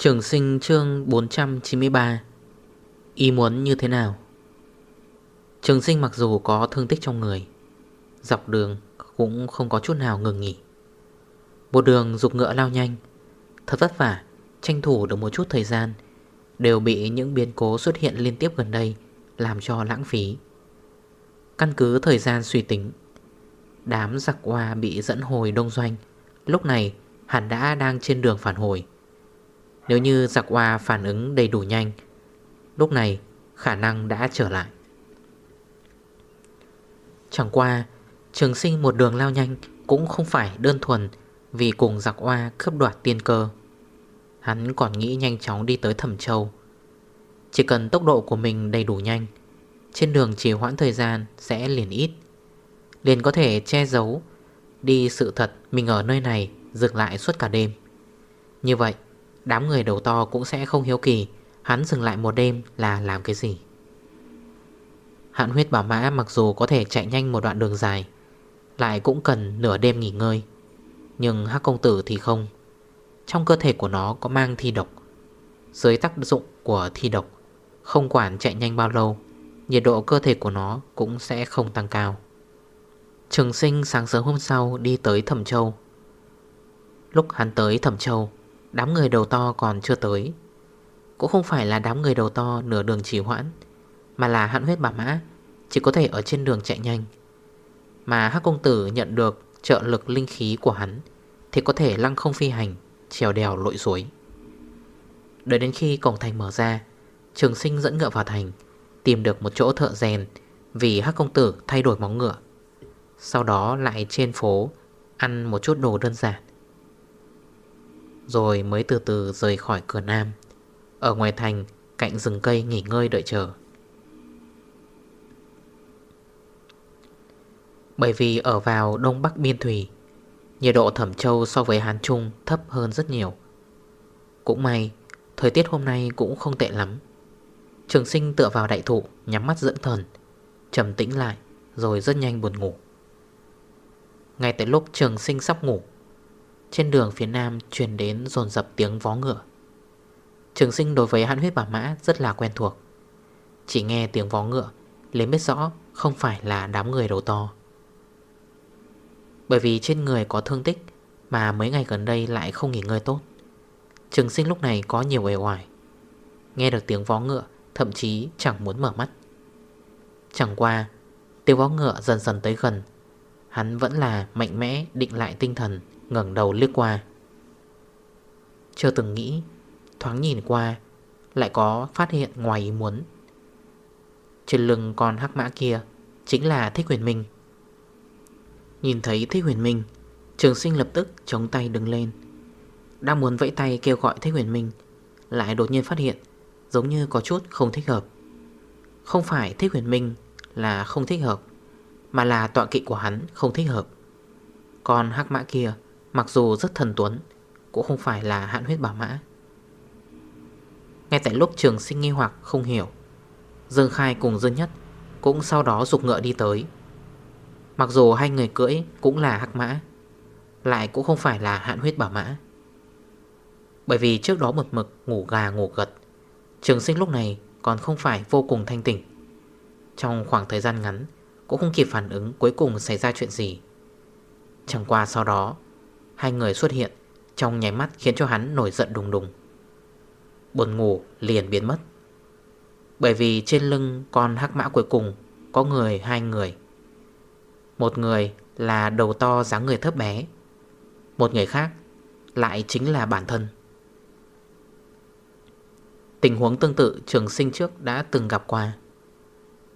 Trường sinh chương 493 Ý muốn như thế nào? Trường sinh mặc dù có thương tích trong người, Dọc đường cũng không có chút nào ngừng nghỉ. Một đường dục ngựa lao nhanh, Thật vất vả, Tranh thủ được một chút thời gian, Đều bị những biến cố xuất hiện liên tiếp gần đây Làm cho lãng phí. Căn cứ thời gian suy tính, Đám giặc hoa bị dẫn hồi đông doanh, Lúc này hẳn đã đang trên đường phản hồi nếu như giặc hoa phản ứng đầy đủ nhanh, Lúc này khả năng đã trở lại. Chẳng qua, Trường sinh một đường lao nhanh Cũng không phải đơn thuần Vì cùng giặc hoa cướp đoạt tiên cơ. Hắn còn nghĩ nhanh chóng đi tới Thẩm Châu. Chỉ cần tốc độ của mình đầy đủ nhanh, Trên đường trì hoãn thời gian sẽ liền ít. Liền có thể che giấu Đi sự thật mình ở nơi này Dừng lại suốt cả đêm. Như vậy Đám người đầu to cũng sẽ không hiếu kỳ. Hắn dừng lại một đêm là làm cái gì? Hạn huyết bảo mã mặc dù có thể chạy nhanh một đoạn đường dài, Lại cũng cần nửa đêm nghỉ ngơi. Nhưng hắc công tử thì không. Trong cơ thể của nó có mang thi độc. Dưới tác dụng của thi độc, Không quản chạy nhanh bao lâu, Nhiệt độ cơ thể của nó cũng sẽ không tăng cao. Trường sinh sáng sớm hôm sau đi tới Thẩm Châu. Lúc hắn tới Thẩm Châu Đám người đầu to còn chưa tới. Cũng không phải là đám người đầu to nửa đường trì hoãn, Mà là hạn huyết bà mã, Chỉ có thể ở trên đường chạy nhanh. Mà hắc công tử nhận được trợ lực linh khí của hắn, Thì có thể lăng không phi hành, Trèo đèo lội suối. Đợi đến khi cổng thành mở ra, Trường sinh dẫn ngựa vào thành, Tìm được một chỗ thợ rèn Vì hắc công tử thay đổi móng ngựa. Sau đó lại trên phố Ăn một chút đồ đơn giản rồi mới từ từ rời khỏi cửa nam. Ở ngoài thành, Cạnh rừng cây nghỉ ngơi đợi chờ. Bởi vì ở vào đông bắc biên thủy, Nhiệt độ thẩm châu so với Hán Trung thấp hơn rất nhiều. Cũng may, Thời tiết hôm nay cũng không tệ lắm. Trường sinh tựa vào đại thụ, Nhắm mắt dẫn thần, trầm tĩnh lại, Rồi rất nhanh buồn ngủ. Ngay tại lúc trường sinh sắp ngủ trên đường phía nam truyền đến dồn dập tiếng vó ngựa. Trường sinh đối với hãn huyết bảo mã rất là quen thuộc. Chỉ nghe tiếng vó ngựa Lấy biết rõ không phải là đám người đầu to. Bởi vì trên người có thương tích Mà mấy ngày gần đây lại không nghỉ ngơi tốt. Trường sinh lúc này có nhiều ế hoài Nghe được tiếng vó ngựa, Thậm chí chẳng muốn mở mắt. Chẳng qua, Tiếng vó ngựa dần dần tới gần. Hắn vẫn là mạnh mẽ định lại tinh thần ngẩng đầu liếc qua. Chưa từng nghĩ, Thoáng nhìn qua, Lại có phát hiện ngoài ý muốn. Trên lưng con hắc mã kia Chính là Thích Huyền Minh. Nhìn thấy Thích Huyền Minh, Trường sinh lập tức chống tay đứng lên. Đang muốn vẫy tay kêu gọi Thích Huyền Minh, Lại đột nhiên phát hiện Giống như có chút không thích hợp. Không phải Thích Huyền Minh là không thích hợp, Mà là tọa kỵ của hắn không thích hợp. Còn hắc mã kia Mặc dù rất thần tuấn, Cũng không phải là hạn huyết bảo mã. Ngay tại lúc trường sinh nghi hoặc không hiểu, Dương Khai cùng Dương Nhất Cũng sau đó dục ngựa đi tới. Mặc dù hai người cưỡi cũng là hắc mã, Lại cũng không phải là hạn huyết bảo mã. Bởi vì trước đó một mực ngủ gà ngủ gật, Trường sinh lúc này còn không phải vô cùng thanh tỉnh. Trong khoảng thời gian ngắn, Cũng không kịp phản ứng cuối cùng xảy ra chuyện gì. Chẳng qua sau đó Hai người xuất hiện, Trong nháy mắt khiến cho hắn nổi giận đùng đùng. Buồn ngủ liền biến mất. Bởi vì trên lưng con hắc mã cuối cùng Có người, hai người. Một người là đầu to dáng người thấp bé. Một người khác Lại chính là bản thân. Tình huống tương tự trường sinh trước đã từng gặp qua.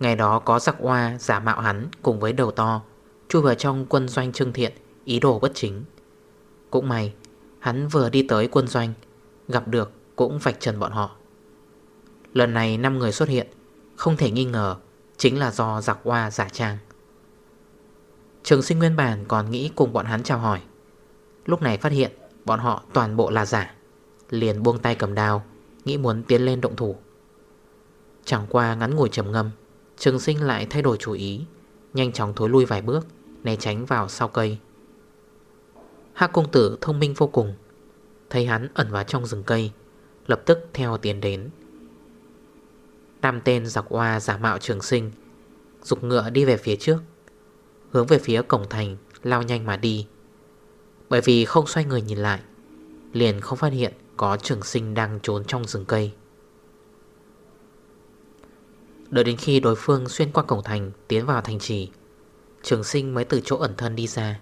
Ngày đó có giặc hoa giả mạo hắn cùng với đầu to, Chui vào trong quân doanh trương thiện, Ý đồ bất chính cũng may, Hắn vừa đi tới quân doanh, Gặp được cũng vạch trần bọn họ. Lần này 5 người xuất hiện, Không thể nghi ngờ Chính là do giặc hoa giả trang. Trường sinh nguyên bản còn nghĩ cùng bọn hắn chào hỏi. Lúc này phát hiện Bọn họ toàn bộ là giả, Liền buông tay cầm đao, Nghĩ muốn tiến lên động thủ. Chẳng qua ngắn ngồi trầm ngâm, Trường sinh lại thay đổi chủ ý, Nhanh chóng thối lui vài bước, Né tránh vào sau cây. Hác công tử thông minh vô cùng. Thấy hắn ẩn vào trong rừng cây, Lập tức theo tiến đến. Nam tên giặc hoa giả mạo trường sinh, Dục ngựa đi về phía trước, Hướng về phía cổng thành, Lao nhanh mà đi. Bởi vì không xoay người nhìn lại, Liền không phát hiện có trường sinh đang trốn trong rừng cây. Đợi đến khi đối phương xuyên qua cổng thành, Tiến vào thành trì, Trường sinh mới từ chỗ ẩn thân đi ra.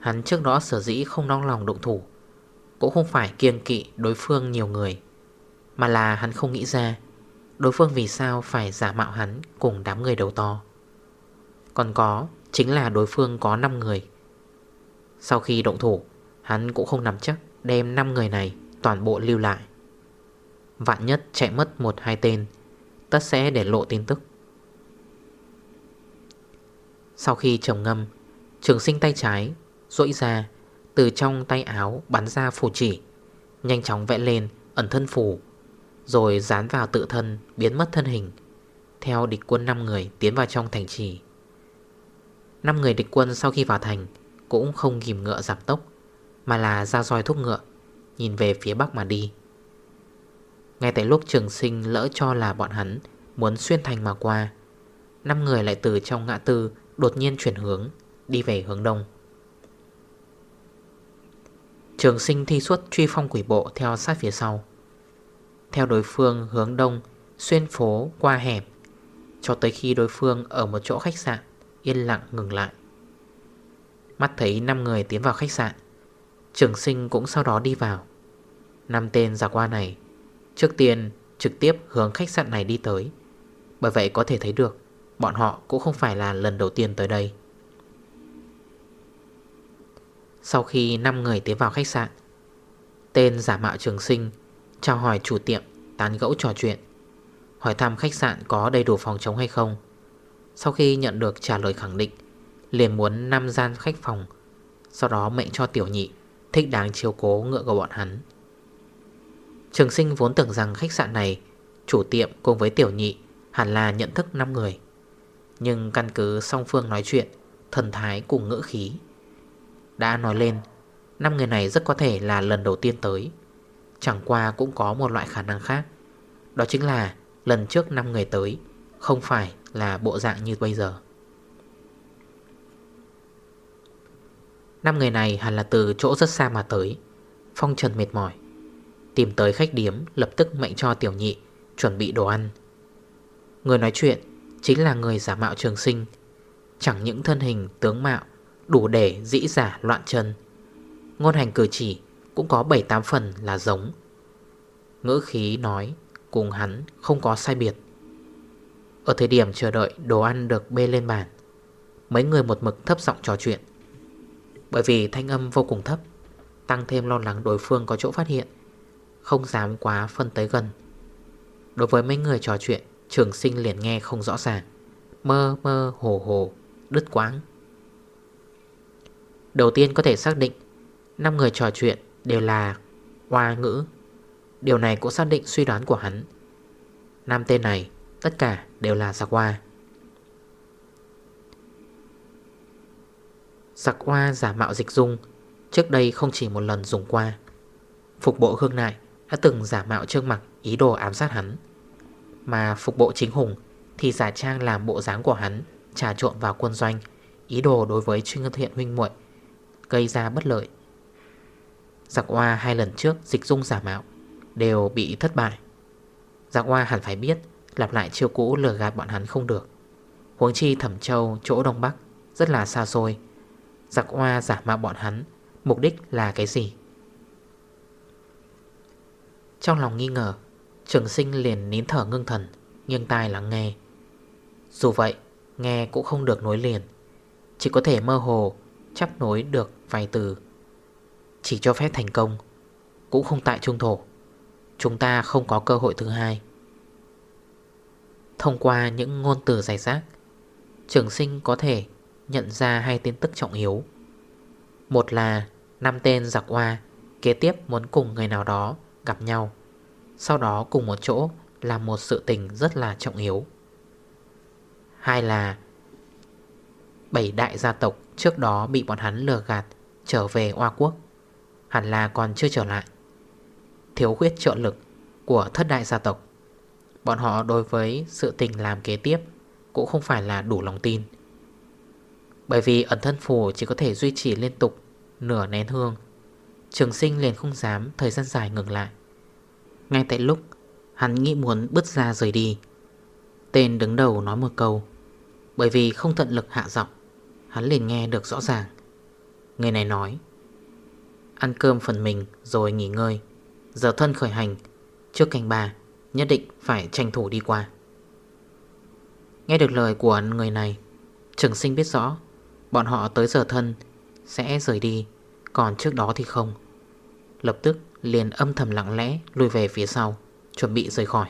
Hắn trước đó sở dĩ không nong lòng động thủ, Cũng không phải kiêng kỵ đối phương nhiều người, Mà là hắn không nghĩ ra Đối phương vì sao phải giả mạo hắn cùng đám người đầu to. Còn có, chính là đối phương có 5 người. Sau khi động thủ, Hắn cũng không nắm chắc đem 5 người này toàn bộ lưu lại. Vạn nhất chạy mất 1-2 tên, Tất sẽ để lộ tin tức. Sau khi trầm ngâm, Trường sinh tay trái Rỗi ra, Từ trong tay áo bắn ra phù chỉ, Nhanh chóng vẽ lên ẩn thân phù, Rồi dán vào tự thân Biến mất thân hình. Theo địch quân 5 người tiến vào trong thành trì. 5 người địch quân sau khi vào thành Cũng không ghim ngựa giảm tốc, Mà là ra roi thúc ngựa, Nhìn về phía bắc mà đi. Ngay tại lúc trường sinh lỡ cho là bọn hắn Muốn xuyên thành mà qua, năm người lại từ trong ngã tư Đột nhiên chuyển hướng, Đi về hướng đông. Trường sinh thi suốt truy phong quỷ bộ Theo sát phía sau. Theo đối phương hướng đông, Xuyên phố qua hẻm Cho tới khi đối phương ở một chỗ khách sạn, Yên lặng ngừng lại. Mắt thấy 5 người tiến vào khách sạn, Trường sinh cũng sau đó đi vào. Năm tên giả qua này, Trước tiên trực tiếp hướng khách sạn này đi tới. Bởi vậy có thể thấy được, Bọn họ cũng không phải là lần đầu tiên tới đây. Sau khi 5 người tiến vào khách sạn. Tên giả mạo trường sinh, Chào hỏi chủ tiệm, Tán gẫu trò chuyện, Hỏi thăm khách sạn có đầy đủ phòng chống hay không. Sau khi nhận được trả lời khẳng định, Liền muốn 5 gian khách phòng, Sau đó mệnh cho tiểu nhị Thích đáng chiếu cố ngựa của bọn hắn. Trường sinh vốn tưởng rằng khách sạn này, Chủ tiệm cùng với tiểu nhị Hẳn là nhận thức 5 người. Nhưng căn cứ song phương nói chuyện, Thần thái cùng ngữ khí đã nói lên 5 người này rất có thể là lần đầu tiên tới. Chẳng qua cũng có một loại khả năng khác. Đó chính là lần trước 5 người tới Không phải là bộ dạng như bây giờ. Năm người này hẳn là từ chỗ rất xa mà tới. Phong trần mệt mỏi, Tìm tới khách điếm, lập tức mệnh cho tiểu nhị Chuẩn bị đồ ăn. Người nói chuyện chính là người giả mạo trường sinh, Chẳng những thân hình tướng mạo Đủ để dĩ giả loạn chân. Ngôn hành cử chỉ Cũng có 7-8 phần là giống. Ngữ khí nói, Cùng hắn không có sai biệt. Ở thời điểm chờ đợi đồ ăn được bê lên bàn, Mấy người một mực thấp giọng trò chuyện. Bởi vì thanh âm vô cùng thấp, Tăng thêm lo lắng đối phương có chỗ phát hiện, không dám quá phân tới gần. Đối với mấy người trò chuyện, Trường sinh liền nghe không rõ ràng. Mơ mơ, hồ hồ, Đứt quáng Đầu tiên có thể xác định 5 người trò chuyện đều là Hoa ngữ. Điều này cũng xác định suy đoán của hắn. Năm tên này, Tất cả đều là giặc hoa Giặc hoa giả mạo dịch dung, Trước đây không chỉ một lần dùng qua. Phục bộ hương nại đã từng giả mạo trương mặt ý đồ ám sát hắn. Mà phục bộ chính hùng Thì giả trang làm bộ dáng của hắn Trà trộn vào quân doanh, Ý đồ đối với chuyên thiện huynh muội. Gây ra bất lợi. Giặc hoa hai lần trước dịch dung giả mạo Đều bị thất bại. Giặc hoa hẳn phải biết Lặp lại chiêu cũ lừa gạt bọn hắn không được. Huống chi thẩm châu chỗ Đông Bắc Rất là xa xôi. Giặc hoa giả mạo bọn hắn Mục đích là cái gì? Trong lòng nghi ngờ, Trường sinh liền nín thở ngưng thần Nghiêng tai lắng nghe. Dù vậy, nghe cũng không được nối liền. Chỉ có thể mơ hồ Chấp nối được vài từ. Chỉ cho phép thành công. Cũng không tại trung thổ. Chúng ta không có cơ hội thứ hai. Thông qua những ngôn từ giải rác, Trường sinh có thể nhận ra hai tin tức trọng yếu. Một là năm tên giặc hoa kế tiếp muốn cùng người nào đó gặp nhau, Sau đó cùng một chỗ là một sự tình rất là trọng yếu. Hai là Bảy đại gia tộc trước đó bị bọn hắn lừa gạt trở về Hoa Quốc. Hẳn là còn chưa trở lại. Thiếu khuyết trợ lực của thất đại gia tộc. Bọn họ đối với sự tình làm kế tiếp Cũng không phải là đủ lòng tin. Bởi vì ẩn thân phù chỉ có thể duy trì liên tục Nửa nén hương. Trường sinh liền không dám thời gian dài ngừng lại. Ngay tại lúc Hắn nghĩ muốn bứt ra rời đi, Tên đứng đầu nói một câu, Bởi vì không tận lực hạ giọng. Hắn liền nghe được rõ ràng. Người này nói, Ăn cơm phần mình rồi nghỉ ngơi. Giờ thân khởi hành, Trước canh bà Nhất định phải tranh thủ đi qua. Nghe được lời của người này, Trường sinh biết rõ, Bọn họ tới giờ thân, Sẽ rời đi, Còn trước đó thì không. Lập tức liền âm thầm lặng lẽ Lùi về phía sau, Chuẩn bị rời khỏi.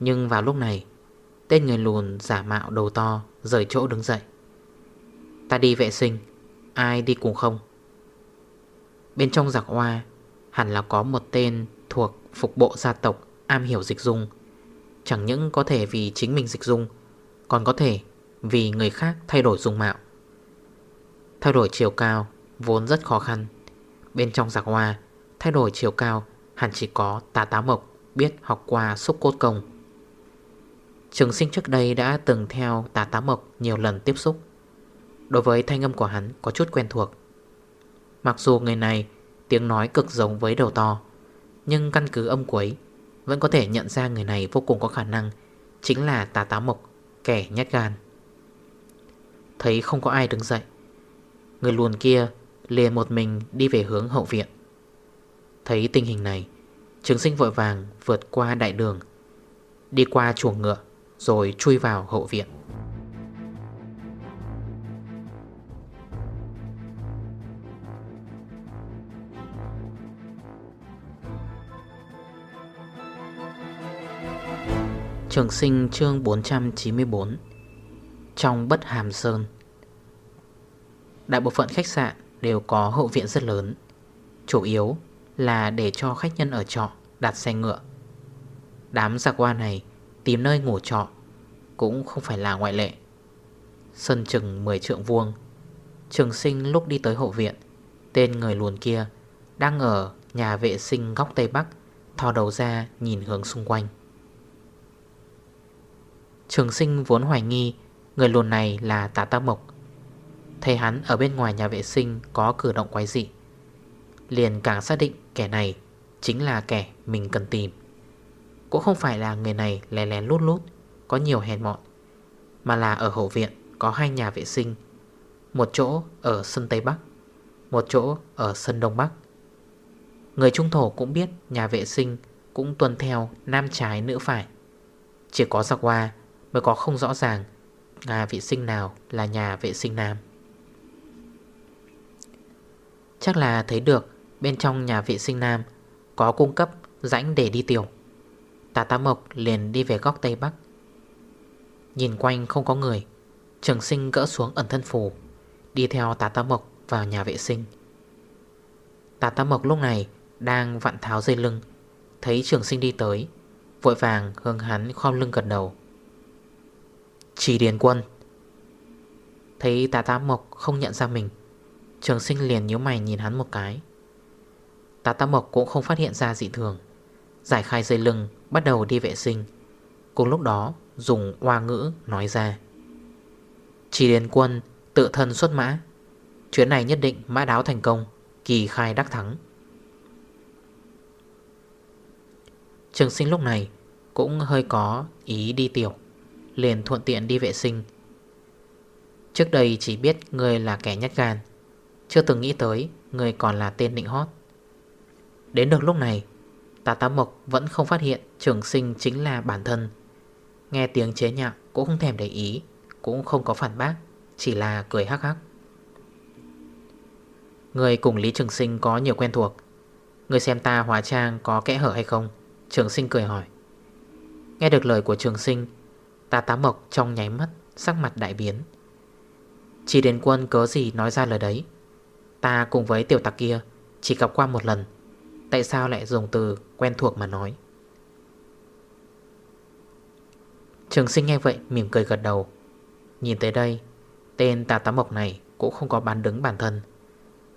Nhưng vào lúc này, Tên người lùn giả mạo đầu to Rời chỗ đứng dậy. Ta đi vệ sinh, Ai đi cùng không. Bên trong giặc hoa, Hẳn là có một tên thuộc phục bộ gia tộc Am hiểu dịch dung. Chẳng những có thể vì chính mình dịch dung, Còn có thể vì người khác thay đổi dung mạo. Thay đổi chiều cao Vốn rất khó khăn. Bên trong giặc hoa, Thay đổi chiều cao Hẳn chỉ có tà tá mộc Biết học qua xúc cốt công. Trường sinh trước đây đã từng theo tà tá mộc nhiều lần tiếp xúc. Đối với thanh âm của hắn có chút quen thuộc. Mặc dù người này tiếng nói cực giống với đầu to, Nhưng căn cứ âm quấy Vẫn có thể nhận ra người này vô cùng có khả năng Chính là tà tá mộc, Kẻ nhát gan. Thấy không có ai đứng dậy, Người luồn kia liền một mình đi về hướng hậu viện. Thấy tình hình này, Trường sinh vội vàng vượt qua đại đường, Đi qua chuồng ngựa Rồi chui vào hậu viện. Trường sinh chương 494 Trong bất hàm sơn. Đại bộ phận khách sạn đều có hậu viện rất lớn, Chủ yếu là để cho khách nhân ở trọ đặt xe ngựa. Đám giặc hoa này tìm nơi ngủ trọ Cũng không phải là ngoại lệ. Sân chừng 10 trượng vuông, Trường sinh lúc đi tới hậu viện, Tên người luồn kia Đang ở nhà vệ sinh góc Tây Bắc, Thò đầu ra nhìn hướng xung quanh. Trường sinh vốn hoài nghi, Người luồn này là tà tác mộc. Thấy hắn ở bên ngoài nhà vệ sinh Có cử động quái dị, Liền càng xác định kẻ này Chính là kẻ mình cần tìm. Cũng không phải là người này lén lén lút lút, Có nhiều hèn mọn, Mà là ở hậu viện có hai nhà vệ sinh, Một chỗ ở sân Tây Bắc, Một chỗ ở sân Đông Bắc. Người trung thổ cũng biết nhà vệ sinh cũng tuân theo nam trái nữ phải, Chỉ có giặc hoa mới có không rõ ràng nhà vệ sinh nào là nhà vệ sinh nam. Chắc là thấy được bên trong nhà vệ sinh nam có cung cấp rãnh để đi tiểu. Tà tá mộc liền đi về góc tây bắc. Nhìn quanh không có người, Trường sinh gỡ xuống ẩn thân phù Đi theo tà tá mộc vào nhà vệ sinh. Tà tá mộc lúc này đang vặn tháo dây lưng, Thấy trường sinh đi tới, Vội vàng hướng hắn khom lưng gật đầu. Chỉ điền quân. Thấy tà tá mộc không nhận ra mình, Trường sinh liền nhíu mày nhìn hắn một cái. Tà tá mộc cũng không phát hiện ra dị thường, Giải khai dây lưng, Bắt đầu đi vệ sinh. Cùng lúc đó, dùng hoa ngữ nói ra. Chỉ điền quân, tự thân xuất mã. Chuyến này nhất định mã đáo thành công, Kỳ khai đắc thắng. Trường sinh lúc này Cũng hơi có ý đi tiểu. Liền thuận tiện đi vệ sinh. Trước đây chỉ biết người là kẻ nhát gan, Chưa từng nghĩ tới Người còn là tên định hót. Đến được lúc này Tà tá mộc vẫn không phát hiện Trường sinh chính là bản thân. Nghe tiếng chế nhạo cũng không thèm để ý, Cũng không có phản bác, Chỉ là cười hắc hắc. Người cùng Lý Trường Sinh có nhiều quen thuộc. Người xem ta hóa trang có kẽ hở hay không? Trường Sinh cười hỏi. Nghe được lời của Trường Sinh Ta tá mộc trong nháy mắt, Sắc mặt đại biến. Chỉ đến quân cớ gì nói ra lời đấy? Ta cùng với tiểu tặc kia Chỉ gặp qua một lần, Tại sao lại dùng từ quen thuộc mà nói? Trường sinh nghe vậy mỉm cười gật đầu. Nhìn tới đây, Tên tà tá mộc này cũng không có bán đứng bản thân.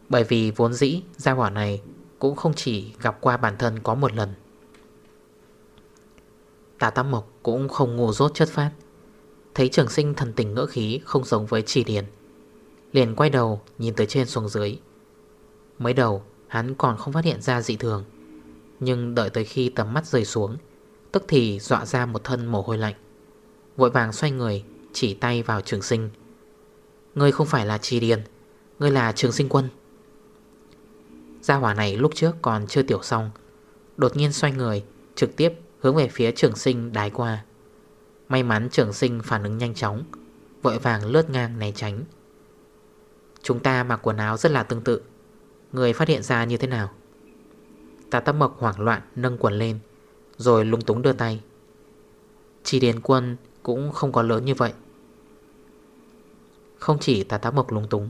Bởi vì vốn dĩ Gia hỏa này cũng không chỉ gặp qua bản thân có một lần. Tà tá mộc cũng không ngu dốt chất phát Thấy trường sinh thần tình ngỡ khí Không giống với chỉ điền, Liền quay đầu nhìn từ trên xuống dưới. Mới đầu, hắn còn không phát hiện ra dị thường, Nhưng đợi tới khi tầm mắt rời xuống, Tức thì dọa ra một thân mồ hôi lạnh. Vội vàng xoay người, Chỉ tay vào trường sinh. Ngươi không phải là Trì Điền, Ngươi là trường sinh quân. Gia hỏa này lúc trước còn chưa tiểu xong, Đột nhiên xoay người, Trực tiếp hướng về phía trường sinh đái qua. May mắn trường sinh phản ứng nhanh chóng, Vội vàng lướt ngang né tránh. Chúng ta mặc quần áo rất là tương tự. Người phát hiện ra như thế nào? Tà tâm mộc hoảng loạn nâng quần lên, Rồi lung túng đưa tay. Chỉ điền quân cũng không có lớn như vậy. Không chỉ tà tá mộc lung túng,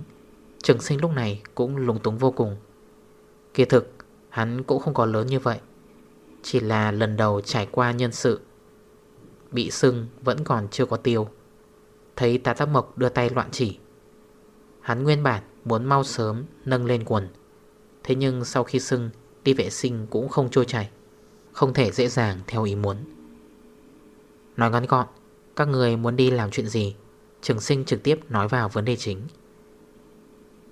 Trường sinh lúc này cũng lung túng vô cùng. Kỳ thực, hắn cũng không có lớn như vậy. Chỉ là lần đầu trải qua nhân sự. Bị sưng vẫn còn chưa có tiêu. Thấy tà tác mộc đưa tay loạn chỉ. Hắn nguyên bản muốn mau sớm nâng lên quần. Thế nhưng sau khi sưng, Đi vệ sinh cũng không trôi chảy. Không thể dễ dàng theo ý muốn. Nói ngắn gọn, Các người muốn đi làm chuyện gì? Trường sinh trực tiếp nói vào vấn đề chính.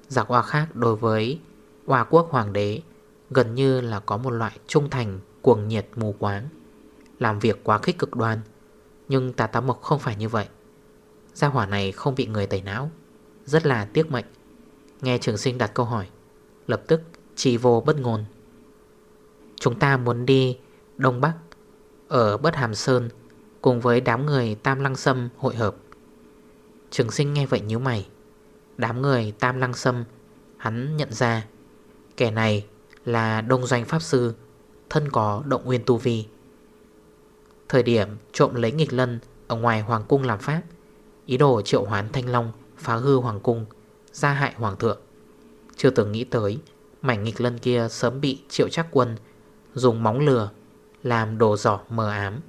Giặc hoa khác đối với Hoa quốc hoàng đế Gần như là có một loại trung thành Cuồng nhiệt mù quáng, Làm việc quá khích cực đoan. Nhưng tà tá mộc không phải như vậy. Gia hỏa này không bị người tẩy não, Rất là tiếc mệnh. Nghe trường sinh đặt câu hỏi, Lập tức trì vô bất ngôn. Chúng ta muốn đi Đông Bắc, Ở Bất Hàm Sơn, Cùng với đám người Tam Lăng Sâm hội hợp. Trường sinh nghe vậy nhíu mày. Đám người Tam Lăng Sâm, Hắn nhận ra, Kẻ này là Đông Doanh Pháp Sư Thân có động nguyên tu vi. Thời điểm trộm lấy nghịch lân Ở ngoài Hoàng Cung làm pháp, Ý đồ triệu hoán Thanh Long Phá hư Hoàng Cung, Gia hại Hoàng Thượng. Chưa từng nghĩ tới, Mảnh nghịch lân kia sớm bị triệu chắc quân Dùng móng lừa Làm đồ giỏ mờ ám.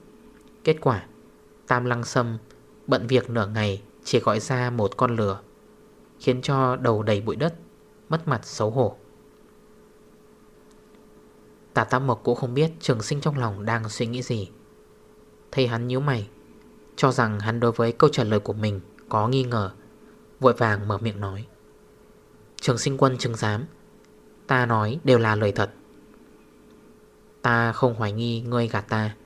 Kết quả, Tam lăng sâm Bận việc nửa ngày Chỉ gọi ra một con lừa, Khiến cho đầu đầy bụi đất, Mất mặt xấu hổ. Tà Tam Mộc cũng không biết trường sinh trong lòng đang suy nghĩ gì. Thấy hắn nhíu mày, Cho rằng hắn đối với câu trả lời của mình Có nghi ngờ, Vội vàng mở miệng nói. Trường sinh quân chứng giám, Ta nói đều là lời thật. Ta không hoài nghi ngươi gạt ta.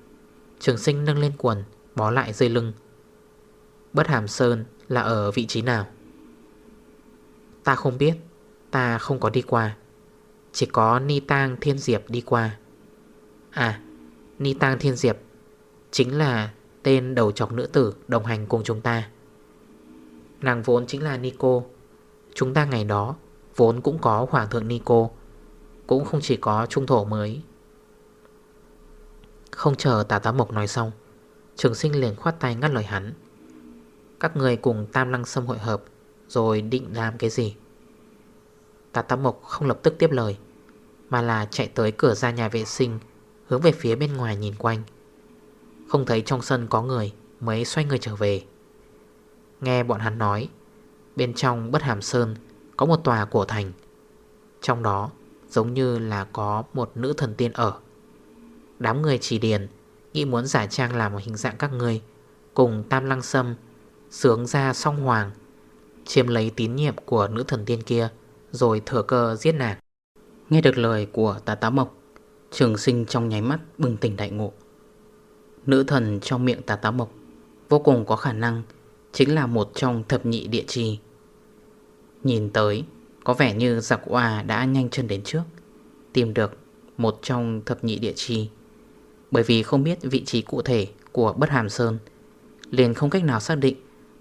Trường sinh nâng lên quần, Bó lại dây lưng. Bất hàm sơn là ở vị trí nào? Ta không biết, Ta không có đi qua. Chỉ có Ni Tang Thiên Diệp đi qua. À Ni Tang Thiên Diệp Chính là tên đầu chọc nữ tử Đồng hành cùng chúng ta. Nàng vốn chính là Nico. Chúng ta ngày đó Vốn cũng có Hoàng thượng Nico, Cũng không chỉ có trung thổ mới. Không chờ tà tá mộc nói xong, Trường sinh liền khoát tay ngắt lời hắn. Các người cùng Tam Lăng Sâm hội hợp, Rồi định làm cái gì? Tà tá mộc không lập tức tiếp lời. Mà là chạy tới cửa ra nhà vệ sinh, Hướng về phía bên ngoài nhìn quanh. Không thấy trong sân có người, Mới xoay người trở về. Nghe bọn hắn nói, Bên trong bất hàm sơn có một tòa cổ thành. Trong đó, giống như là có một nữ thần tiên ở. Đám người chỉ điền, Nghĩ muốn giả trang làm một hình dạng các người, Cùng Tam Lăng Sâm Sướng ra song hoàng, Chiếm lấy tín nhiệm của nữ thần tiên kia, Rồi thừa cơ giết nàng. Nghe được lời của tà tá mộc Trường sinh trong nháy mắt bừng tỉnh đại ngộ. Nữ thần trong miệng tà tá mộc Vô cùng có khả năng Chính là một trong thập nhị địa trì Nhìn tới Có vẻ như giặc hòa đã nhanh chân đến trước Tìm được một trong thập nhị địa trì Bởi vì không biết vị trí cụ thể của Bất Hàm Sơn Liền không cách nào xác định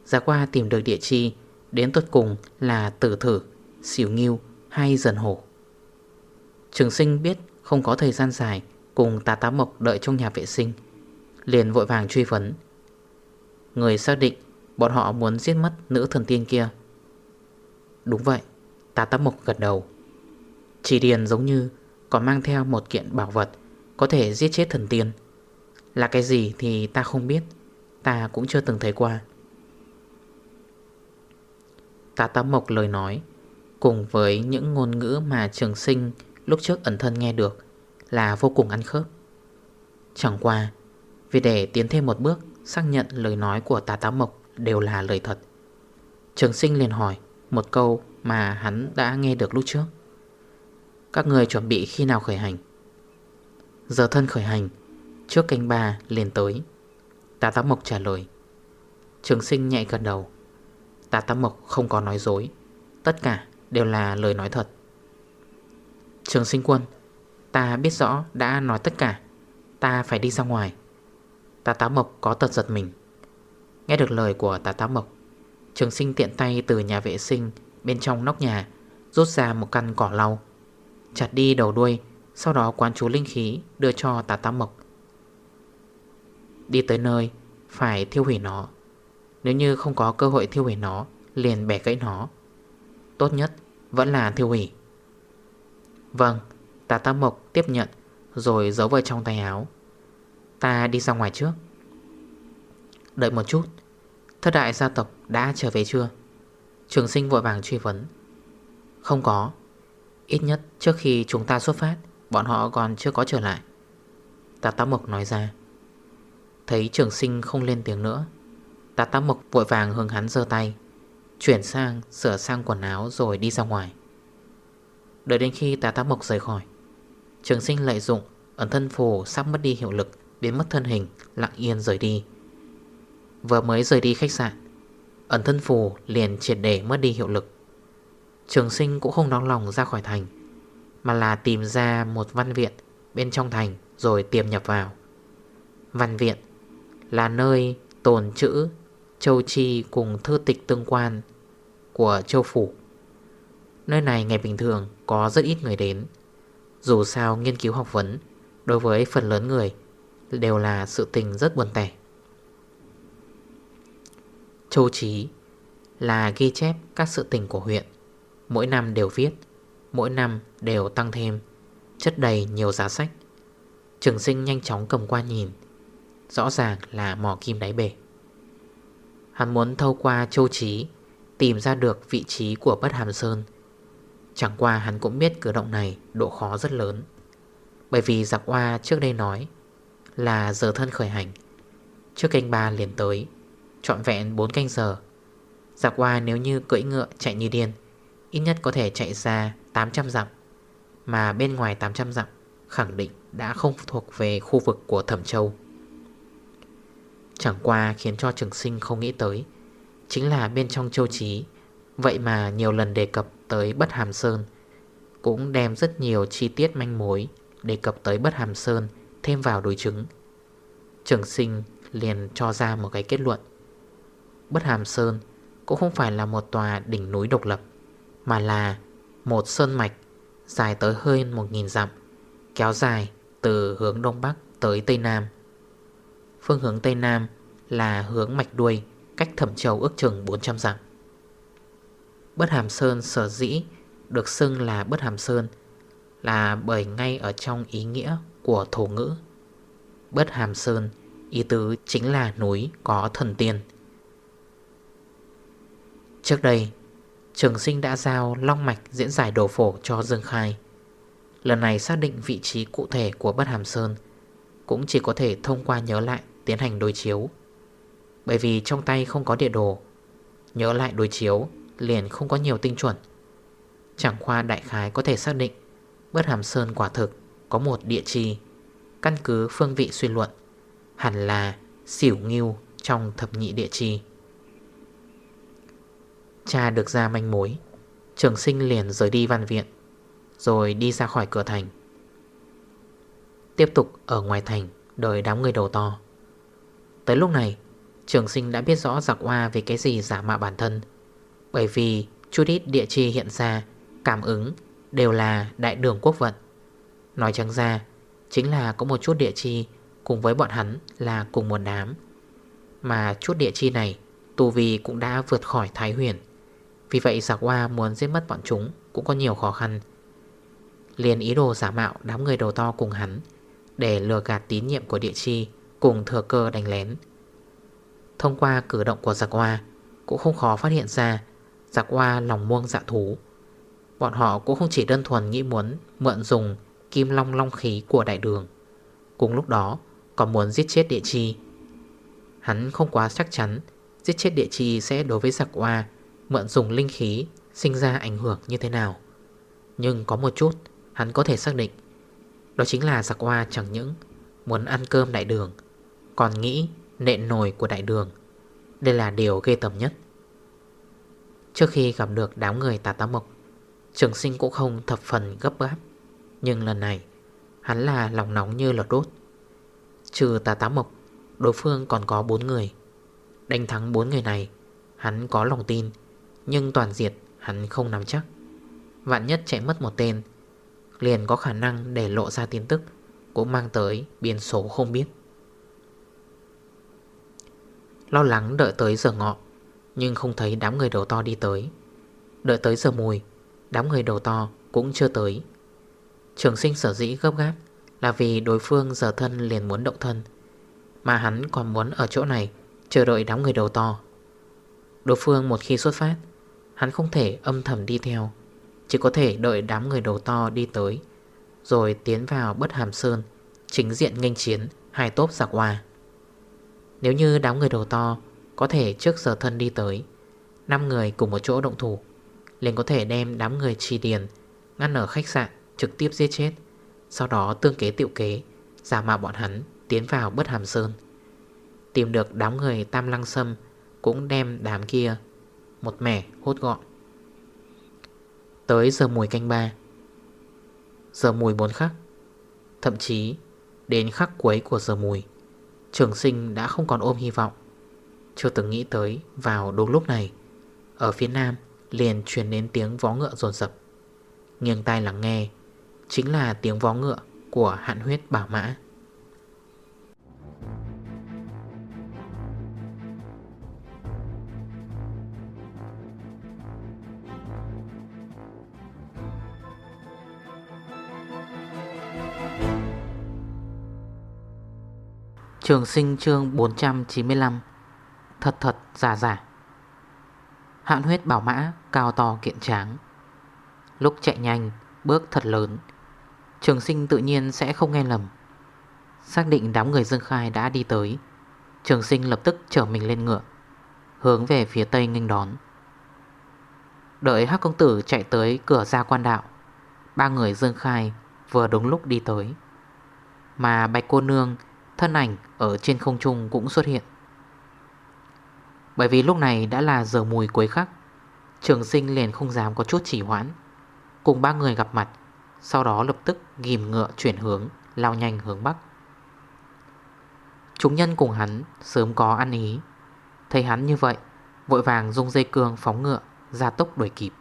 Giặc qua tìm được địa trì Đến tuất cùng là tử thử, xỉu nghiêu hay dần hổ. Trường sinh biết không có thời gian dài Cùng tà tá mộc đợi trong nhà vệ sinh, Liền vội vàng truy vấn. Người xác định Bọn họ muốn giết mất nữ thần tiên kia. Đúng vậy, Tà tá mộc gật đầu. Chỉ điền giống như còn mang theo một kiện bảo vật Có thể giết chết thần tiên. Là cái gì thì ta không biết, Ta cũng chưa từng thấy qua. Tà tá mộc lời nói, Cùng với những ngôn ngữ mà trường sinh Lúc trước ẩn thân nghe được Là vô cùng ăn khớp. Chẳng qua, Vì để tiến thêm một bước, Xác nhận lời nói của tà tá mộc Đều là lời thật. Trường sinh liền hỏi Một câu mà hắn đã nghe được lúc trước. Các người chuẩn bị khi nào khởi hành? Giờ thân khởi hành, Trước canh ba liền tới. Tà tá mộc trả lời. Trường sinh nhạy gần đầu. Tà tá mộc không có nói dối. Tất cả đều là lời nói thật. Trường sinh quân, Ta biết rõ đã nói tất cả. Ta phải đi ra ngoài. Tà tá mộc có tật giật mình. Nghe được lời của tà tá mộc, Trường sinh tiện tay từ nhà vệ sinh Bên trong nóc nhà, Rút ra một căn cỏ lau, Chặt đi đầu đuôi, Sau đó quán chú linh khí đưa cho tà tá mộc. Đi tới nơi Phải thiêu hủy nó. Nếu như không có cơ hội thiêu hủy nó, Liền bẻ gãy nó. Tốt nhất vẫn là thiêu hủy. Vâng Tà Tam mộc tiếp nhận, Rồi giấu vào trong tay áo. Ta đi ra ngoài trước. Đợi một chút, Thất đại gia tộc đã trở về chưa? Trường sinh vội vàng truy vấn. Không có. Ít nhất trước khi chúng ta xuất phát, Bọn họ còn chưa có trở lại. Tà tá mộc nói ra. Thấy trường sinh không lên tiếng nữa, Tà tá mộc vội vàng hướng hắn dơ tay, Chuyển sang sửa sang quần áo rồi đi ra ngoài. Đợi đến khi tà tá mộc rời khỏi, Trường sinh lợi dụng Ẩn thân phù sắp mất đi hiệu lực, Biến mất thân hình, lặng yên rời đi. Vừa mới rời đi khách sạn, Ẩn thân phù liền triệt để mất đi hiệu lực. Trường sinh cũng không đóng lòng ra khỏi thành, Mà là tìm ra một văn viện Bên trong thành Rồi tiềm nhập vào. Văn viện Là nơi tồn chữ Châu Chi cùng thư tịch tương quan Của châu phủ. Nơi này ngày bình thường, có rất ít người đến. Dù sao, nghiên cứu học vấn, Đối với phần lớn người, Đều là sự tình rất buồn tẻ. Châu Chí là ghi chép các sự tình của huyện. Mỗi năm đều viết, Mỗi năm đều tăng thêm, Chất đầy nhiều giá sách. Trường sinh nhanh chóng cầm qua nhìn, Rõ ràng là mỏ kim đáy bể. Hắn muốn thâu qua châu trí Tìm ra được vị trí của bất hàm sơn Chẳng qua hắn cũng biết cử động này độ khó rất lớn. Bởi vì giặc hoa trước đây nói Là giờ thân khởi hành. Trước canh ba liền tới chọn vẹn 4 canh giờ. Giặc hoa nếu như cưỡi ngựa chạy như điên, Ít nhất có thể chạy ra 800 dặm. Mà bên ngoài 800 dặm Khẳng định đã không thuộc về khu vực của Thẩm Châu. Chẳng qua khiến cho trường sinh không nghĩ tới Chính là bên trong châu trí Vậy mà nhiều lần đề cập tới Bất Hàm Sơn, Cũng đem rất nhiều chi tiết manh mối Đề cập tới Bất Hàm Sơn Thêm vào đối chứng. Trường sinh liền cho ra một cái kết luận. Bất Hàm Sơn Cũng không phải là một tòa đỉnh núi độc lập, Mà là một sơn mạch Dài tới hơn 1.000 dặm, Kéo dài từ hướng Đông Bắc tới Tây Nam. Phương hướng Tây Nam là hướng mạch đuôi Cách thẩm châu ước chừng 400 dặm. Bất Hàm Sơn sở dĩ Được xưng là Bất Hàm Sơn Là bởi ngay ở trong ý nghĩa của thổ ngữ. Bất Hàm Sơn, Ý tứ chính là núi có thần tiên. Trước đây, Trường sinh đã giao long mạch diễn giải đồ phổ cho Dương Khai. Lần này xác định vị trí cụ thể của Bất Hàm Sơn Cũng chỉ có thể thông qua nhớ lại tiến hành đối chiếu. Bởi vì trong tay không có địa đồ, Nhớ lại đối chiếu liền không có nhiều tinh chuẩn. Chẳng qua đại khái có thể xác định, Bất Hàm Sơn quả thực có một địa chỉ Căn cứ phương vị suy luận, Hẳn là xỉu nghiêu trong thập nhị địa chỉ Cha được ra manh mối, Trường sinh liền rời đi văn viện, Rồi đi ra khỏi cửa thành. Tiếp tục ở ngoài thành Đợi đám người đầu to. Tới lúc này, Trường sinh đã biết rõ giặc hoa về cái gì giả mạo bản thân. Bởi vì chút ít địa chi hiện ra, Cảm ứng đều là đại đường quốc vận. Nói chẳng ra, Chính là có một chút địa chi Cùng với bọn hắn là cùng một đám. Mà chút địa chi này, Tu vì cũng đã vượt khỏi Thái Huyền. Vì vậy, giặc hoa muốn giết mất bọn chúng Cũng có nhiều khó khăn. Liền ý đồ giả mạo đám người đầu to cùng hắn Để lừa gạt tín nhiệm của địa chi Cùng thừa cơ đánh lén. Thông qua cử động của giặc hoa Cũng không khó phát hiện ra Giặc qua lòng muông dạ thú. Bọn họ cũng không chỉ đơn thuần nghĩ muốn Mượn dùng kim long long khí của đại đường. Cùng lúc đó, Còn muốn giết chết địa chi. Hắn không quá chắc chắn Giết chết địa chi sẽ đối với giặc hoa Mượn dùng linh khí Sinh ra ảnh hưởng như thế nào. Nhưng có một chút, Hắn có thể xác định, Đó chính là giặc hoa chẳng những Muốn ăn cơm đại đường, Còn nghĩ nện nồi của đại đường. Đây là điều ghê tầm nhất. Trước khi gặp được đám người tà tá mộc, Trường sinh cũng không thập phần gấp gáp. Nhưng lần này, Hắn là lòng nóng như lọt đốt. Trừ tà tá mộc, Đối phương còn có 4 người. Đánh thắng 4 người này, Hắn có lòng tin, Nhưng toàn diệt, hắn không nắm chắc. Vạn nhất chạy mất một tên, Liền có khả năng để lộ ra tin tức, Cũng mang tới biến số không biết. Lo lắng đợi tới giờ ngọ nhưng không thấy đám người đầu to đi tới. Đợi tới giờ mùi, Đám người đầu to cũng chưa tới. Trường sinh sở dĩ gấp gáp Là vì đối phương giờ thân liền muốn động thân, Mà hắn còn muốn ở chỗ này Chờ đợi đám người đầu to. Đối phương một khi xuất phát, Hắn không thể âm thầm đi theo, Chỉ có thể đợi đám người đầu to đi tới, Rồi tiến vào bất hàm sơn, Chính diện nghênh chiến Hai tốp giặc hoa Nếu như đám người đầu to có thể trước giờ thân đi tới. 5 người cùng một chỗ động thủ. Liền có thể đem đám người trì điền, Ngăn ở khách sạn, trực tiếp giết chết. Sau đó tương kế tiệu kế, Giả mạo bọn hắn tiến vào bất hàm sơn. Tìm được đám người tam lăng sâm Cũng đem đám kia Một mẻ hốt gọn. Tới giờ mùi canh ba. Giờ mùi bốn khắc. Thậm chí Đến khắc cuối của giờ mùi, Trường sinh đã không còn ôm hy vọng. Chưa từng nghĩ tới, vào đúng lúc này, Ở phía nam Liền truyền đến tiếng vó ngựa rồn rập Nghiêng tai lắng nghe, Chính là tiếng vó ngựa của hạn huyết bảo mã. Trường sinh chương 495 Thật thật giả giả Hạn huyết bảo mã, cao to, kiện tráng. Lúc chạy nhanh, Bước thật lớn. Trường sinh tự nhiên sẽ không nghe lầm. Xác định đám người Dương Khai đã đi tới, Trường sinh lập tức trở mình lên ngựa, Hướng về phía tây nghênh đón. Đợi hắc công tử chạy tới cửa ra quan đạo, Ba người Dương Khai vừa đúng lúc đi tới. Mà bạch cô nương, Thân ảnh ở trên không trung cũng xuất hiện. Bởi vì lúc này đã là giờ mùi cuối khắc. Trường sinh liền không dám có chút chỉ hoãn. Cùng ba người gặp mặt, Sau đó lập tức ghim ngựa chuyển hướng, Lao nhanh hướng Bắc. Chúng nhân cùng hắn Sớm có ăn ý. Thấy hắn như vậy, Vội vàng dung dây cương phóng ngựa, Ra tốc đuổi kịp.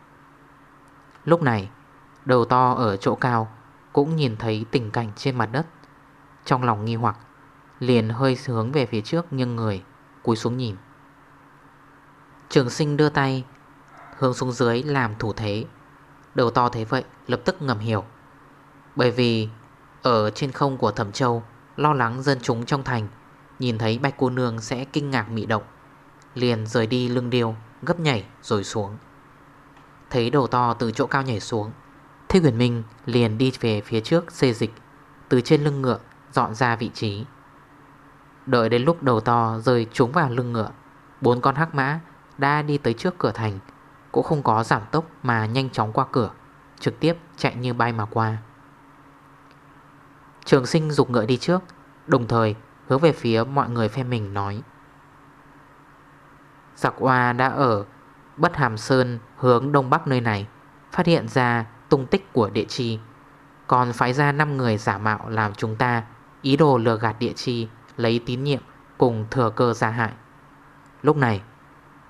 Lúc này, Đầu to ở chỗ cao Cũng nhìn thấy tình cảnh trên mặt đất. Trong lòng nghi hoặc, Liền hơi hướng về phía trước, nhưng người Cúi xuống nhìn. Trường sinh đưa tay Hướng xuống dưới làm thủ thế. Đầu to thế vậy, lập tức ngầm hiểu. Bởi vì Ở trên không của Thẩm Châu, Lo lắng dân chúng trong thành, Nhìn thấy bạch cô nương sẽ kinh ngạc mị động, Liền rời đi lưng điêu, Gấp nhảy rồi xuống. Thấy đầu to từ chỗ cao nhảy xuống, Thế Quyền Minh liền đi về phía trước xê dịch, Từ trên lưng ngựa Dọn ra vị trí. Đợi đến lúc đầu to rơi trúng vào lưng ngựa, Bốn con hắc mã đã đi tới trước cửa thành. Cũng không có giảm tốc mà nhanh chóng qua cửa, Trực tiếp chạy như bay mà qua. Trường sinh dục ngựa đi trước, Đồng thời hướng về phía mọi người phe mình nói. Giặc hoa đã ở Bất Hàm Sơn hướng đông bắc nơi này, Phát hiện ra tung tích của địa chi. Còn phái ra 5 người giả mạo làm chúng ta Ý đồ lừa gạt địa chi, Lấy tín nhiệm cùng thừa cơ ra hại. Lúc này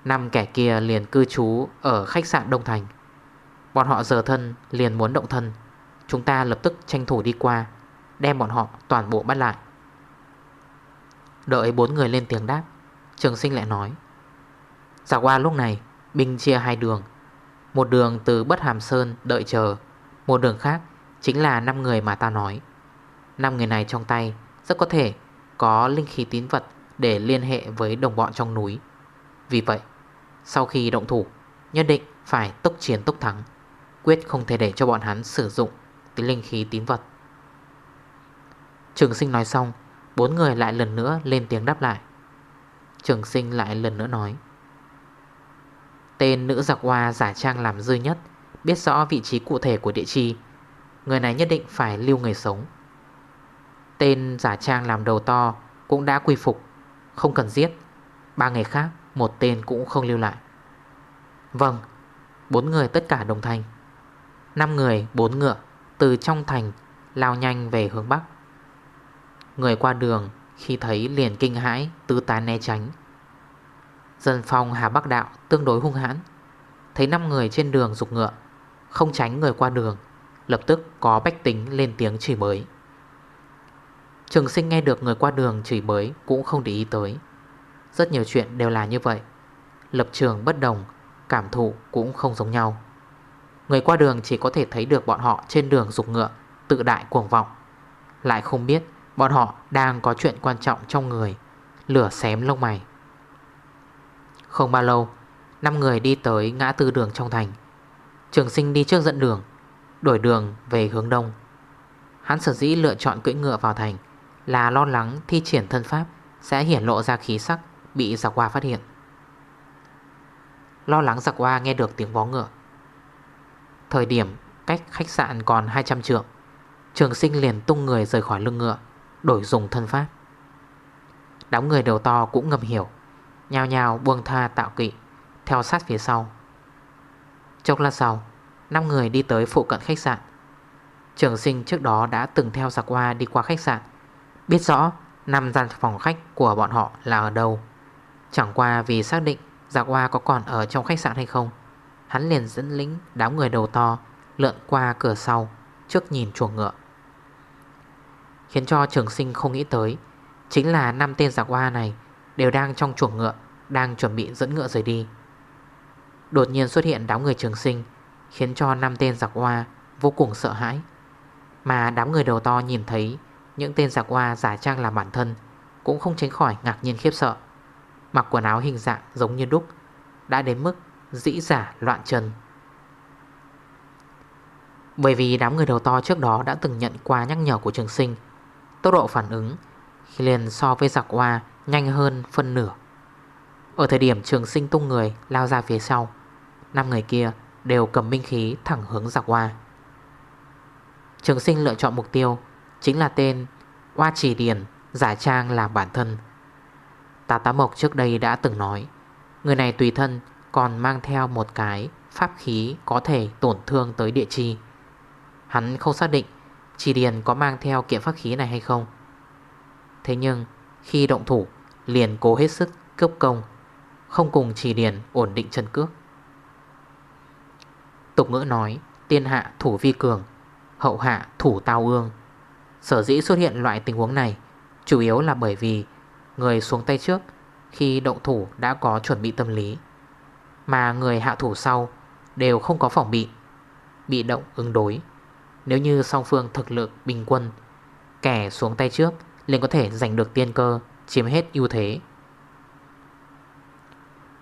Năm kẻ kia liền cư trú ở khách sạn Đông Thành. Bọn họ giờ thân liền muốn động thân. Chúng ta lập tức tranh thủ đi qua, Đem bọn họ toàn bộ bắt lại. Đợi bốn người lên tiếng đáp, Trường sinh lại nói Giả qua lúc này, Binh chia hai đường. Một đường từ Bất Hàm Sơn đợi chờ, Một đường khác chính là 5 người mà ta nói. 5 người này trong tay Rất có thể có linh khí tín vật Để liên hệ với đồng bọn trong núi. Vì vậy sau khi động thủ, Nhất định phải tốc chiến tốc thắng, Quyết không thể để cho bọn hắn sử dụng Cái linh khí tín vật. Trường sinh nói xong, Bốn người lại lần nữa lên tiếng đáp lại. Trường sinh lại lần nữa nói, Tên nữ giặc hoa giả trang làm dư nhất, Biết rõ vị trí cụ thể của địa chi, Người này nhất định phải lưu người sống. Tên giả trang làm đầu to Cũng đã quy phục, Không cần giết, Ba người khác một tên cũng không lưu lại. Vâng Bốn người tất cả đồng thanh. Năm người, bốn ngựa, Từ trong thành lao nhanh về hướng Bắc. Người qua đường khi thấy liền kinh hãi, Tứ tán né tránh. Dân phong Hà Bắc Đạo tương đối hung hãn. Thấy 5 người trên đường dục ngựa, Không tránh người qua đường, Lập tức có bách tính lên tiếng chửi bới. Trường sinh nghe được người qua đường chửi bới Cũng không để ý tới. Rất nhiều chuyện đều là như vậy. Lập trường bất đồng, Cảm thụ cũng không giống nhau. Người qua đường chỉ có thể thấy được bọn họ trên đường dục ngựa, Tự đại cuồng vọng. Lại không biết bọn họ đang có chuyện quan trọng trong người, Lửa xém lông mày. Không bao lâu, năm người đi tới ngã tư đường trong thành. Trường sinh đi trước dẫn đường, Đổi đường về hướng đông. Hắn sở dĩ lựa chọn cưỡi ngựa vào thành Là lo lắng thi triển thân pháp Sẽ hiển lộ ra khí sắc. Bị dạ giặc hoa phát hiện. Lo lắng dạ giặc hoa nghe được tiếng vó ngựa. Thời điểm cách khách sạn còn 200 trượng, Trường sinh liền tung người rời khỏi lưng ngựa, Đổi dùng thân pháp. Đám người đầu to cũng ngầm hiểu, nhao nhao buông tha tạo kỵ, Theo sát phía sau. Chốc lát sau 5 người đi tới phụ cận khách sạn. Trường sinh trước đó đã từng theo dạ giặc hoa đi qua khách sạn, Biết rõ 5 gian phòng khách của bọn họ là ở đâu. Chẳng qua vì xác định dạ giặc hoa có còn ở trong khách sạn hay không, Hắn liền dẫn lính đám người đầu to Lượn qua cửa sau Trước nhìn chuồng ngựa. Khiến cho trường sinh không nghĩ tới, Chính là 5 tên dạ giặc hoa này Đều đang trong chuồng ngựa, Đang chuẩn bị dẫn ngựa rời đi. Đột nhiên xuất hiện đám người trường sinh, Khiến cho 5 tên dạ giặc hoa vô cùng sợ hãi. Mà đám người đầu to nhìn thấy Những tên giặc hoa giả trang làm bản thân Cũng không tránh khỏi ngạc nhiên khiếp sợ. Mặc quần áo hình dạng giống như đúc, Đã đến mức dĩ giả loạn trần. Bởi vì đám người đầu to trước đó đã từng nhận qua nhắc nhở của trường sinh, Tốc độ phản ứng khi liền so với giặc hoa nhanh hơn phân nửa. Ở thời điểm trường sinh tung người lao ra phía sau, năm người kia đều cầm minh khí thẳng hướng giặc hoa Trường sinh lựa chọn mục tiêu Chính là tên Hoa Chỉ Điền giả trang làm bản thân. Tà Tá Mộc trước đây đã từng nói, Người này tùy thân còn mang theo một cái pháp khí có thể tổn thương tới địa chi. Hắn không xác định Chỉ Điền có mang theo kiện pháp khí này hay không. Thế nhưng, khi động thủ, liền cố hết sức cướp công, Không cùng Chỉ Điền ổn định chân cước. Tục ngữ nói, Tiên hạ thủ vi cường, Hậu hạ thủ tao ương. Sở dĩ xuất hiện loại tình huống này, Chủ yếu là bởi vì Người xuống tay trước Khi động thủ đã có chuẩn bị tâm lý. Mà người hạ thủ sau Đều không có phòng bị Bị động ứng đối. Nếu như song phương thực lực bình quân, Kẻ xuống tay trước liền có thể giành được tiên cơ, Chiếm hết ưu thế.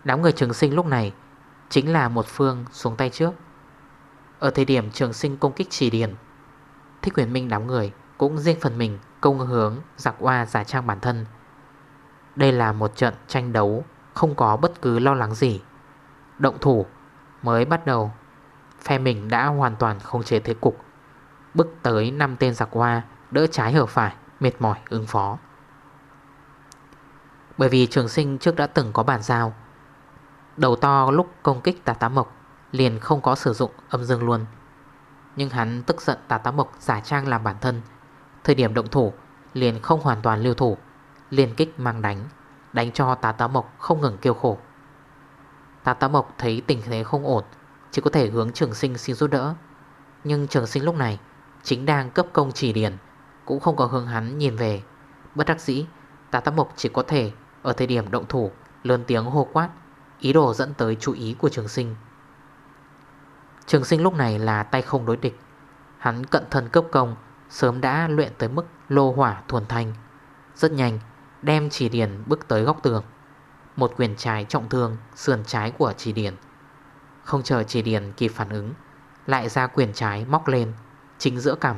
Đám người trường sinh lúc này Chính là một phương xuống tay trước. Ở thời điểm trường sinh công kích chỉ điển Thích quyền minh đám người Cũng riêng phần mình công hướng giặc oa giả trang bản thân. Đây là một trận tranh đấu, Không có bất cứ lo lắng gì. Động thủ mới bắt đầu. Phe mình đã hoàn toàn không chế thế cục. Bước tới 5 tên giặc hoa, Đỡ trái hở phải, Mệt mỏi, ứng phó. Bởi vì trường sinh trước đã từng có bản giao. Đầu to lúc công kích tà tá mộc, Liền không có sử dụng âm dương luôn. Nhưng hắn tức giận tà tá mộc giả trang làm bản thân. Thời điểm động thủ, Liền không hoàn toàn lưu thủ. Liên kích mang đánh Đánh cho tà tá mộc không ngừng kêu khổ. Tà tá mộc thấy tình thế không ổn, Chỉ có thể hướng trường sinh xin giúp đỡ. Nhưng trường sinh lúc này Chính đang cấp công chỉ điển Cũng không có hướng hắn nhìn về. Bất đắc dĩ Tà tá Mộc chỉ có thể Ở thời điểm động thủ, Lớn tiếng hô quát, Ý đồ dẫn tới chú ý của trường sinh. Trường sinh lúc này là tay không đối địch. Hắn cận thân cấp công, Sớm đã luyện tới mức lô hỏa thuần thanh. Rất nhanh Đem chỉ điển bước tới góc tường. Một quyền trái trọng thương, Sườn trái của chỉ điển. Không chờ chỉ điển kịp phản ứng, Lại ra quyền trái móc lên, Chính giữa cằm.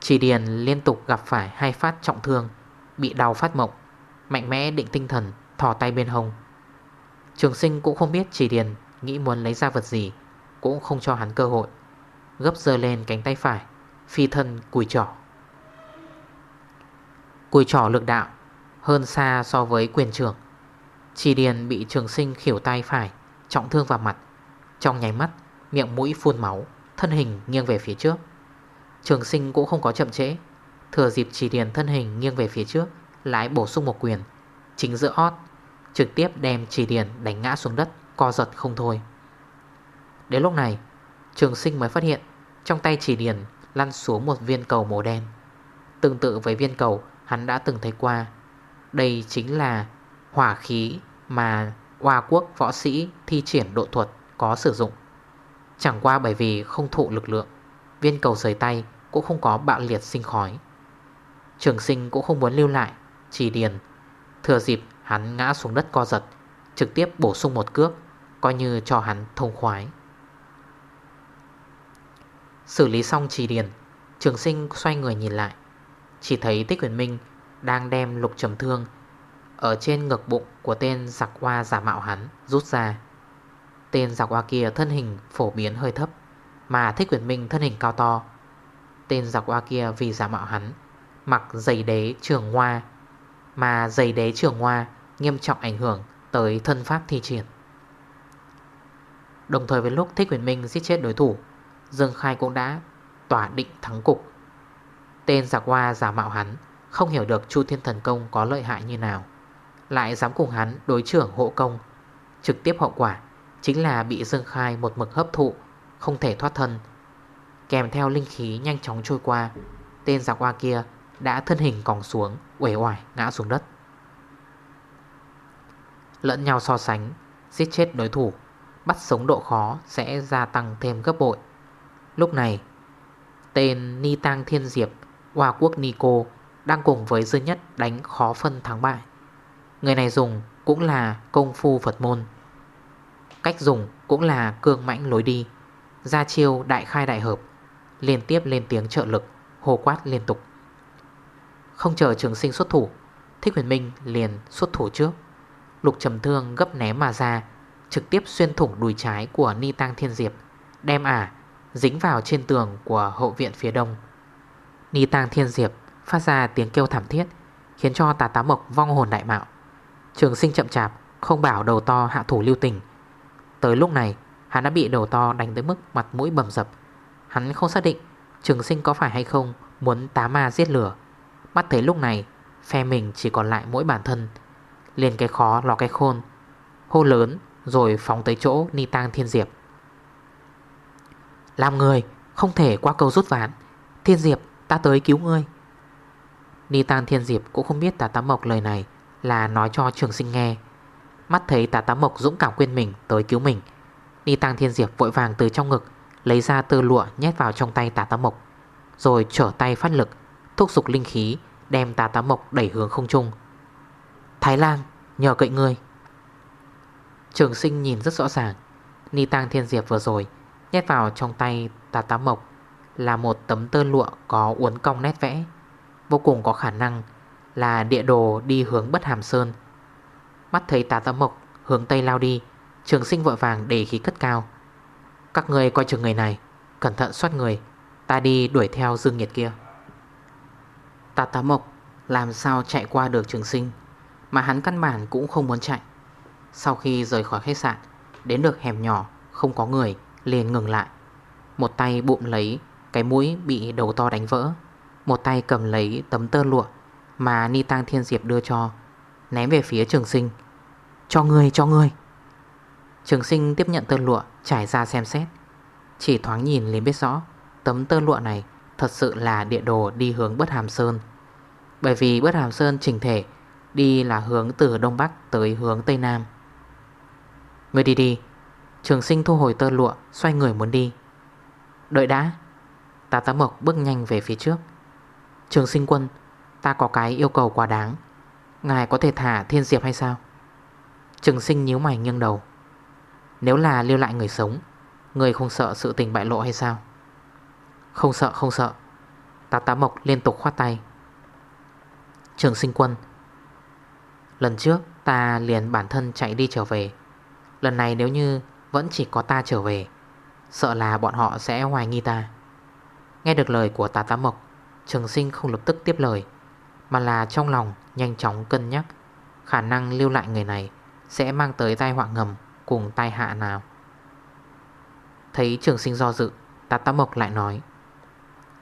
Chỉ điển liên tục gặp phải hai phát trọng thương, Bị đau phát mộng, Mạnh mẽ định tinh thần Thỏ tay bên hông. Trường sinh cũng không biết chỉ điền Nghĩ muốn lấy ra vật gì, Cũng không cho hắn cơ hội. Gấp dơ lên cánh tay phải, Phi thân cùi trỏ. Cùi trỏ lực đạo, Hơn xa so với quyền trưởng. Chỉ điền bị trường sinh khỉu tay phải, Trọng thương vào mặt. Trong nháy mắt, Miệng mũi phun máu, Thân hình nghiêng về phía trước. Trường sinh cũng không có chậm trễ. Thừa dịp chỉ điền thân hình nghiêng về phía trước lái bổ sung một quyền. Chính giữa ót, Trực tiếp đem chỉ điền đánh ngã xuống đất, Co giật không thôi. Đến lúc này, Trường sinh mới phát hiện, Trong tay chỉ điền lăn xuống một viên cầu màu đen. Tương tự với viên cầu Hắn đã từng thấy qua. Đây chính là hỏa khí Mà Hoa quốc võ sĩ thi triển độ thuật Có sử dụng. Chẳng qua bởi vì không thụ lực lượng, Viên cầu rời tay cũng không có bạo liệt sinh khói. Trường sinh cũng không muốn lưu lại, Chỉ điền. Thừa dịp hắn ngã xuống đất co giật, Trực tiếp bổ sung một cước, Coi như cho hắn thông khoái. Xử lý xong trì điền, Trường sinh xoay người nhìn lại. Chỉ thấy Tích Quyền Minh Đang đem lục trầm thương Ở trên ngực bụng của tên giặc hoa giả mạo hắn Rút ra. Tên giặc hoa kia thân hình phổ biến hơi thấp, Mà Thích Quyền Minh thân hình cao to. Tên giặc hoa kia vì giả mạo hắn Mặc giày đế trường hoa, Mà giày đế trường hoa Nghiêm trọng ảnh hưởng tới thân pháp thi triển. Đồng thời với lúc Thích Quyền Minh giết chết đối thủ, Dương Khai cũng đã tỏa định thắng cục. Tên giặc hoa giả mạo hắn, Không hiểu được Chu Thiên Thần Công có lợi hại như nào. Lại dám cùng hắn đối trưởng hộ công, Trực tiếp hậu quả Chính là bị Dương Khai một mực hấp thụ, Không thể thoát thân. Kèm theo linh khí nhanh chóng trôi qua, Tên giặc hoa kia đã thân hình còng xuống, Uể oải ngã xuống đất. Lẫn nhau so sánh, Giết chết đối thủ, Bắt sống độ khó sẽ gia tăng thêm gấp bội. Lúc này, Tên Ni Tăng Thiên Diệp Hoa Quốc Nico Đang cùng với Dương Nhất đánh khó phân thắng bại. Người này dùng cũng là công phu Phật môn. Cách dùng cũng là cương mãnh lối đi. Ra chiêu đại khai đại hợp, Liên tiếp lên tiếng trợ lực Hồ quát liên tục. Không chờ trường sinh xuất thủ, Thích huyền minh liền xuất thủ trước. Lục trầm thương gấp ném mà ra, Trực tiếp xuyên thủng đùi trái của Ni Tăng Thiên Diệp, Đem ả dính vào trên tường của hậu viện phía đông. Ni tang Thiên Diệp phát ra tiếng kêu thảm thiết, Khiến cho tà tá mộc vong hồn đại mạo. Trường sinh chậm chạp, Không bảo đầu to hạ thủ lưu tình. Tới lúc này, hắn đã bị đầu to đánh tới mức mặt mũi bầm dập. Hắn không xác định Trường sinh có phải hay không Muốn tá ma giết lửa. Bắt thấy lúc này, Phe mình chỉ còn lại mỗi bản thân, Liền cái khó lò cái khôn. Hô lớn rồi phóng tới chỗ Ni tang Thiên Diệp. Làm người không thể qua cầu rút ván Thiên Diệp ta tới cứu ngươi. Ni Tăng Thiên Diệp cũng không biết tà tám mộc lời này Là nói cho trường sinh nghe. Mắt thấy tà tám mộc dũng cảm quên mình tới cứu mình, Ni Tăng Thiên Diệp vội vàng từ trong ngực Lấy ra tơ lụa nhét vào trong tay tà tám mộc, Rồi trở tay phát lực, Thúc dục linh khí, Đem tà tám mộc đẩy hướng không trung. Thái Lan, nhờ cậy ngươi. Trường sinh nhìn rất rõ ràng, Ni Tăng Thiên Diệp vừa rồi Nhét vào trong tay tà tá mộc là một tấm tơ lụa có uốn cong nét vẽ, Vô cùng có khả năng Là địa đồ đi hướng bất hàm sơn. Mắt thấy tà tá mộc Hướng tây lao đi, Trường sinh vội vàng để khí cất cao. Các người coi chừng người này, Cẩn thận xoát người, Ta đi đuổi theo dương nhiệt kia. Tà tá mộc, Làm sao chạy qua được trường sinh, Mà hắn căn bản cũng không muốn chạy. Sau khi rời khỏi khách sạn, Đến được hẻm nhỏ, không có người, liền ngừng lại. Một tay bụm lấy cái mũi bị đầu to đánh vỡ. Một tay cầm lấy tấm tơ lụa Mà Ni Tăng Thiên Diệp đưa cho, Ném về phía trường sinh. Cho người cho người. Trường sinh tiếp nhận tơ lụa, trải ra xem xét. Chỉ thoáng nhìn liền biết rõ, Tấm tơ lụa này thật sự là địa đồ đi hướng Bất Hàm Sơn. Bởi vì Bất Hàm Sơn trình thể, Đi là hướng từ Đông Bắc tới hướng Tây Nam. Người đi đi. Trường sinh thu hồi tơ lụa, Xoay người muốn đi. Đợi đã. Tạ tá mộc bước nhanh về phía trước. Trường sinh quân, Ta có cái yêu cầu quá đáng. Ngài có thể thả thiên diệp hay sao? Trường sinh nhíu mày nghiêng đầu. Nếu là lưu lại người sống, Người không sợ sự tình bại lộ hay sao? Không sợ không sợ. Tạ tá mộc liên tục khoát tay. Trường sinh quân, Lần trước ta liền bản thân chạy đi trở về. Lần này nếu như vẫn chỉ có ta trở về, Sợ là bọn họ sẽ hoài nghi ta. Nghe được lời của tà tá mộc, Trường sinh không lập tức tiếp lời, Mà là trong lòng nhanh chóng cân nhắc. Khả năng lưu lại người này Sẽ mang tới tai họa ngầm Cùng tai hạ nào? Thấy trường sinh do dự, Tà tá mộc lại nói,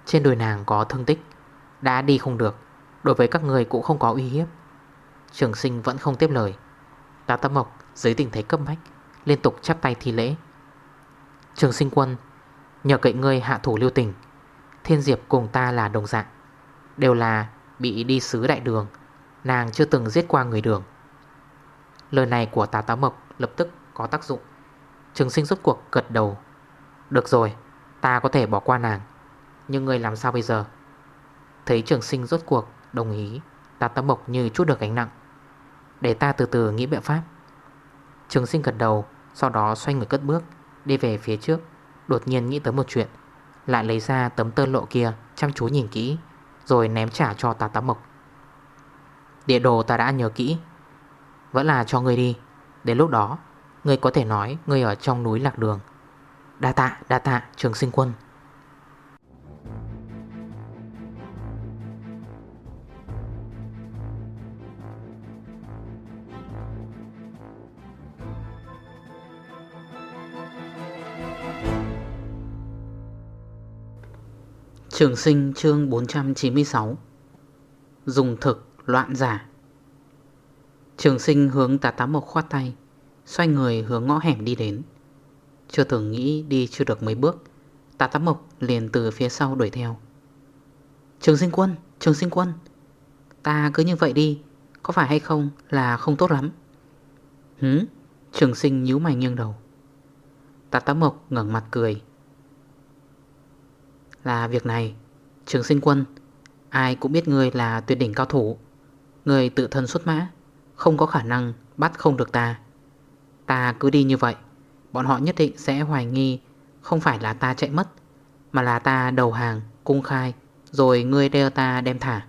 Trên đùi nàng có thương tích, Đã đi không được, Đối với các người cũng không có uy hiếp. Trường sinh vẫn không tiếp lời. Tà tá mộc dưới tình thế cấp bách, Liên tục chắp tay thi lễ. Trường sinh quân, Nhờ cậy ngươi hạ thủ lưu tình Thiên Diệp cùng ta là đồng dạng, Đều là bị đi xứ đại đường, Nàng chưa từng giết qua người đường. Lời này của tà táo mộc lập tức có tác dụng. Trường sinh rốt cuộc gật đầu. Được rồi, Ta có thể bỏ qua nàng, Nhưng người làm sao bây giờ? Thấy trường sinh rốt cuộc đồng ý, Tà táo mộc như chút được gánh nặng. Để ta từ từ nghĩ biện pháp. Trường sinh gật đầu, Sau đó xoay người cất bước, Đi về phía trước, Đột nhiên nghĩ tới một chuyện. Lại lấy ra tấm tơ lộ kia, Chăm chú nhìn kỹ, Rồi ném trả cho tà tá mộc. Địa đồ ta đã nhớ kỹ. Vẫn là cho người đi. Đến lúc đó người có thể nói người ở trong núi lạc đường. Đa tạ đa tạ, trường sinh quân. Trường sinh, chương 496 Dùng thực, loạn giả. Trường sinh hướng tà tám mộc khoát tay, Xoay người hướng ngõ hẻm đi đến. Chưa từng nghĩ đi chưa được mấy bước, Tà tám mộc liền từ phía sau đuổi theo. Trường sinh quân, Trường sinh quân, Ta cứ như vậy đi, Có phải hay không là không tốt lắm? Hứ Trường sinh nhíu mày nghiêng đầu. Tà tám mộc ngẩn mặt cười là việc này. Trường sinh quân Ai cũng biết ngươi là tuyệt đỉnh cao thủ. Ngươi tự thân xuất mã Không có khả năng bắt không được ta. Ta cứ đi như vậy Bọn họ nhất định sẽ hoài nghi Không phải là ta chạy mất Mà là ta đầu hàng, cung khai Rồi ngươi đeo ta đem thả.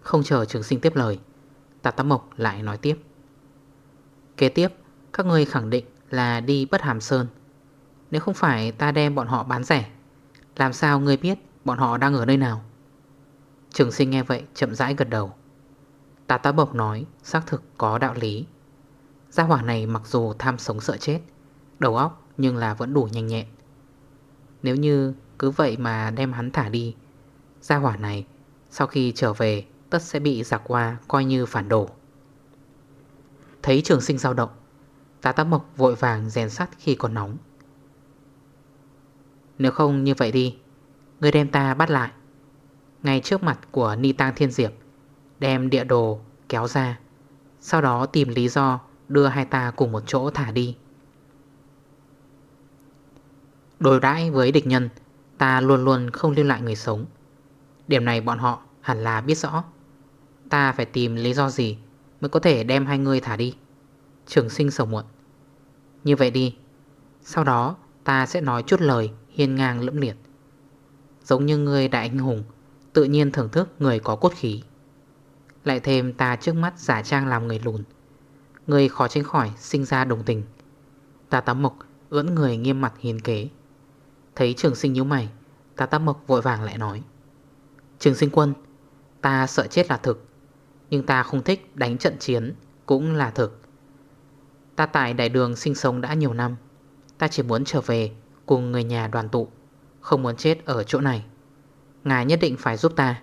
Không chờ trường sinh tiếp lời Tà Tám Mộc lại nói tiếp. Kế tiếp Các ngươi khẳng định là đi bất hàm sơn. Nếu không phải ta đem bọn họ bán rẻ làm sao ngươi biết bọn họ đang ở nơi nào? Trường sinh nghe vậy chậm rãi gật đầu. Tà tá bộc nói, xác thực có đạo lý. Gia hỏa này mặc dù tham sống sợ chết, Đầu óc nhưng là vẫn đủ nhanh nhẹn. Nếu như cứ vậy mà đem hắn thả đi, Gia hỏa này sau khi trở về tất sẽ bị giặc qua coi như phản đổ Thấy trường sinh dao động, Tà tá mộc vội vàng rèn sắt khi còn nóng nếu không như vậy đi, người đem ta bắt lại. Ngay trước mặt của Ni Tăng Thiên Diệp, Đem địa đồ kéo ra, Sau đó tìm lý do Đưa hai ta cùng một chỗ thả đi. Đối đãi với địch nhân, Ta luôn luôn không lưu lại người sống. Điểm này bọn họ hẳn là biết rõ. Ta phải tìm lý do gì Mới có thể đem hai người thả đi? Trường sinh sầu muộn. Như vậy đi, Sau đó ta sẽ nói chút lời hiên ngang lẫm liệt. Giống như người đại anh hùng, Tự nhiên thưởng thức người có cốt khí. Lại thêm ta trước mắt giả trang làm người lùn. Người khó tránh khỏi sinh ra đồng tình. Ta tắm mộc ưỡn người nghiêm mặt hiền kế. Thấy trường sinh nhíu mày, Ta tắm mộc vội vàng lại nói. Trường sinh quân, Ta sợ chết là thực, Nhưng ta không thích đánh trận chiến Cũng là thực. Ta tại đại đường sinh sống đã nhiều năm, Ta chỉ muốn trở về Cùng người nhà đoàn tụ. Không muốn chết ở chỗ này. Ngài nhất định phải giúp ta.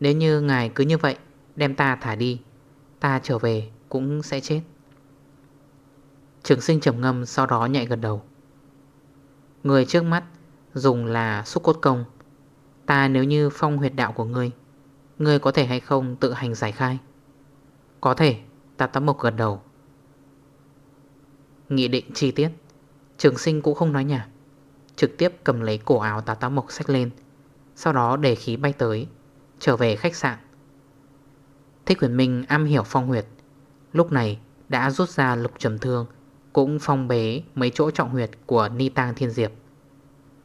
Nếu như ngài cứ như vậy, Đem ta thả đi, Ta trở về cũng sẽ chết. Trường sinh trầm ngâm sau đó nhạy gật đầu. Người trước mắt dùng là xúc cốt công. Ta nếu như phong huyệt đạo của ngươi Ngươi có thể hay không tự hành giải khai? Có thể, Ta tắm mộc gần đầu. Nghị định chi tiết. Trường sinh cũng không nói nhảm. Trực tiếp cầm lấy cổ áo tà tá mộc sách lên. Sau đó để khí bay tới, Trở về khách sạn. Thích huyền minh am hiểu phong huyệt. Lúc này đã rút ra lục trầm thương, Cũng phong bế mấy chỗ trọng huyệt của Ni Tang Thiên Diệp.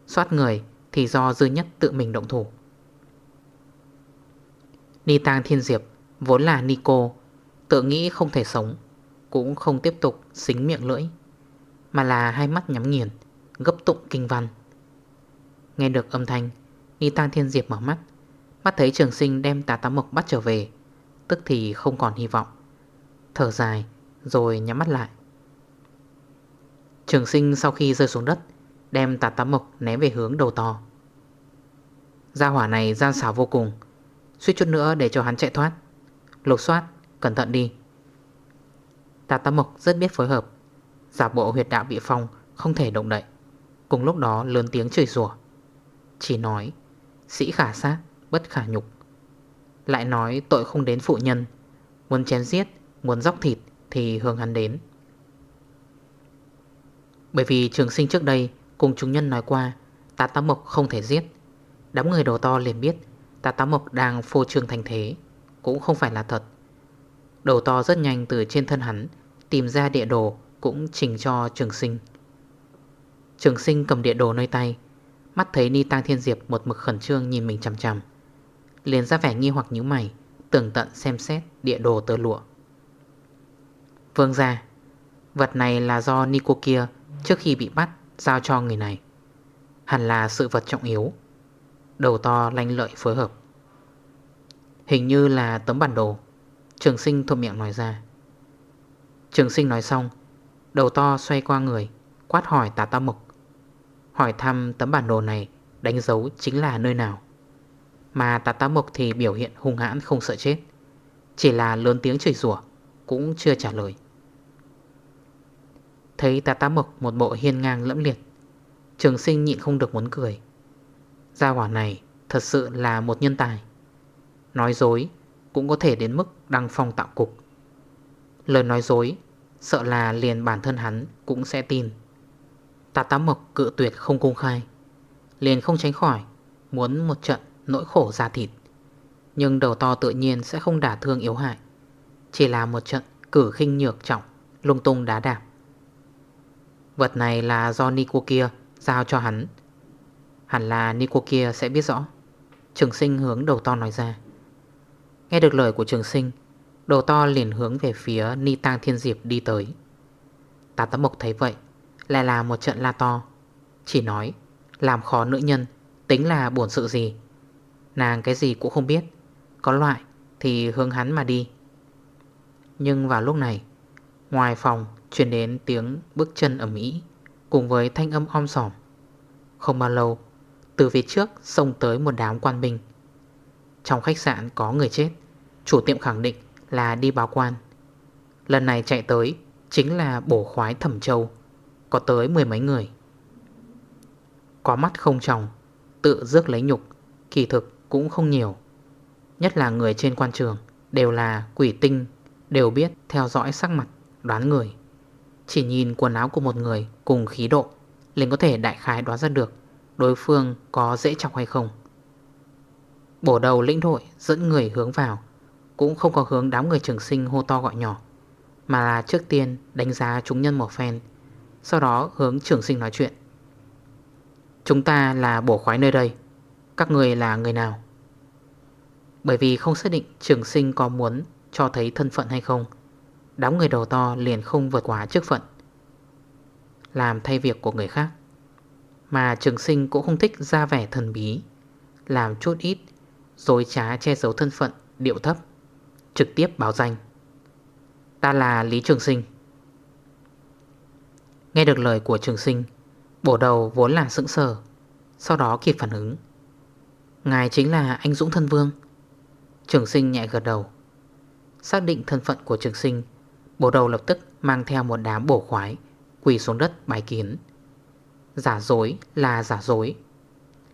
Xoát người thì do dư nhất tự mình động thủ. Ni Tang Thiên Diệp vốn là Nico, Tự nghĩ không thể sống, Cũng không tiếp tục xính miệng lưỡi, Mà là hai mắt nhắm nghiền. Gấp tụng kinh văn. Nghe được âm thanh Ni Tăng Thiên Diệp mở mắt. Mắt thấy trường sinh đem tà tám mộc bắt trở về, Tức thì không còn hy vọng. Thở dài, Rồi nhắm mắt lại. Trường sinh sau khi rơi xuống đất, Đem tà tám mộc ném về hướng đầu to. Gia hỏa này gian xảo vô cùng, Suýt chút nữa để cho hắn chạy thoát. Lục soát, Cẩn thận đi. Tà tám mộc rất biết phối hợp, Giả bộ huyệt đạo bị phong, Không thể động đậy. Cùng lúc đó lớn tiếng chửi rủa. Chỉ nói, Sĩ khả sát, bất khả nhục. Lại nói, tội không đến phụ nhân. Muốn chém giết, Muốn dóc thịt Thì hướng hắn đến. Bởi vì trường sinh trước đây, Cùng chúng nhân nói qua, Tà tá mộc không thể giết. Đám người đầu to liền biết, Tà tá mộc đang phô trương thành thế, Cũng không phải là thật. Đầu to rất nhanh từ trên thân hắn, Tìm ra địa đồ, cũng trình cho trường sinh. Trường sinh cầm địa đồ nơi tay. Mắt thấy Ni Tăng Thiên Diệp một mực khẩn trương nhìn mình chằm chằm. Liền ra vẻ nghi hoặc nhíu mày, Tưởng tận xem xét địa đồ tơ lụa. Vương ra Vật này là do Nico kia Trước khi bị bắt Giao cho người này. Hẳn là sự vật trọng yếu. Đầu to lanh lợi phối hợp. Hình như là tấm bản đồ. Trường sinh thuộc miệng nói ra. Trường sinh nói xong, Đầu to xoay qua người, Quát hỏi tà ta mục Hỏi thăm tấm bản đồ này, Đánh dấu chính là nơi nào. Mà tà tá mộc thì biểu hiện hung hãn không sợ chết. Chỉ là lớn tiếng chửi rủa, Cũng chưa trả lời. Thấy tà tá mộc một bộ hiên ngang lẫm liệt, Trường sinh nhịn không được muốn cười. Gia hỏa này thật sự là một nhân tài. Nói dối cũng có thể đến mức đăng phong tạo cục. Lời nói dối, Sợ là liền bản thân hắn cũng sẽ tin. Tạ tá mộc cự tuyệt không công khai, Liền không tránh khỏi, Muốn một trận nỗi khổ ra thịt. Nhưng đầu to tự nhiên sẽ không đả thương yếu hại, Chỉ là một trận cử khinh nhược trọng, Lung tung đá đạp. Vật này là do Nico kia Giao cho hắn. Hẳn là Nico kia sẽ biết rõ. Trường sinh hướng đầu to nói ra. Nghe được lời của trường sinh, Đầu to liền hướng về phía Ni Tang Thiên Diệp đi tới. Tà tấm mộc thấy vậy lại là một trận la to. Chỉ nói, Làm khó nữ nhân, Tính là buồn sự gì? Nàng cái gì cũng không biết. Có loại thì hướng hắn mà đi. Nhưng vào lúc này, Ngoài phòng truyền đến tiếng bước chân ẩm ý Cùng với thanh âm om sỏm Không bao lâu, Từ phía trước xông tới một đám quan binh. Trong khách sạn có người chết, Chủ tiệm khẳng định là đi báo quan. Lần này chạy tới Chính là bổ khoái thẩm châu. Có tới mười mấy người. Có mắt không tròng, Tự rước lấy nhục, Kỳ thực cũng không nhiều. Nhất là người trên quan trường Đều là quỷ tinh, Đều biết theo dõi sắc mặt, đoán người. Chỉ nhìn quần áo của một người Cùng khí độ, liền có thể đại khái đoán ra được Đối phương có dễ chọc hay không. Bổ đầu lĩnh đội dẫn người hướng vào, Cũng không có hướng đám người trường sinh hô to gọi nhỏ, Mà là trước tiên đánh giá chúng nhân một phen sau đó hướng trường sinh nói chuyện. Chúng ta là bổ khoái nơi đây. Các người là người nào? Bởi vì không xác định trường sinh có muốn cho thấy thân phận hay không, Đám người đầu to liền không vượt quá chức phận, Làm thay việc của người khác. Mà trường sinh cũng không thích ra vẻ thần bí, Làm chút ít Dối trá che giấu thân phận Điệu thấp, Trực tiếp báo danh. Ta là Lý Trường Sinh. Nghe được lời của Trường Sinh, Bổ đầu vốn là sững sờ, Sau đó kịp phản ứng. Ngài chính là anh Dũng Thân Vương. Trường sinh nhẹ gật đầu. Xác định thân phận của trường sinh, Bổ đầu lập tức mang theo một đám bổ khoái, Quỳ xuống đất bài kiến. Giả dối là giả dối,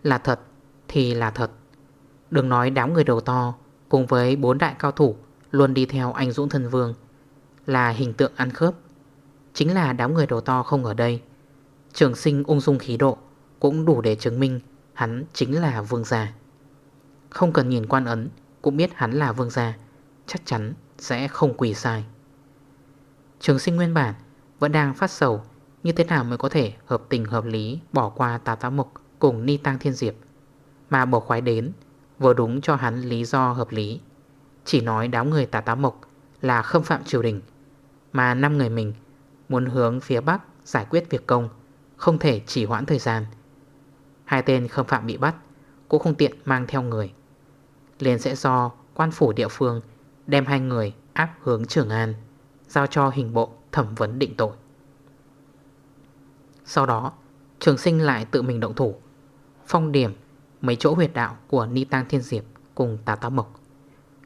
Là thật thì là thật. Đừng nói đám người đầu to Cùng với bốn đại cao thủ Luôn đi theo anh Dũng Thần Vương Là hình tượng ăn khớp. Chính là đám người đầu to không ở đây. Trường sinh ung dung khí độ, Cũng đủ để chứng minh Hắn chính là vương gia. Không cần nhìn quan ấn, Cũng biết hắn là vương gia, Chắc chắn sẽ không quỳ sai. Trường sinh nguyên bản Vẫn đang phát sầu Như thế nào mới có thể hợp tình hợp lý Bỏ qua tà tá mục cùng ni tăng thiên diệp, Mà bỏ khoái đến Vừa đúng cho hắn lý do hợp lý. Chỉ nói đám người tà tá mộc Là khâm phạm triều đình, Mà năm người mình Muốn hướng phía Bắc giải quyết việc công, Không thể chỉ hoãn thời gian. Hai tên khâm phạm bị bắt, Cũng không tiện mang theo người. Liền sẽ do quan phủ địa phương Đem hai người áp hướng Trường An, Giao cho hình bộ thẩm vấn định tội. Sau đó, Trường sinh lại tự mình động thủ, Phong điểm mấy chỗ huyệt đạo của Ni Tăng Thiên Diệp cùng Tà Táo Mộc.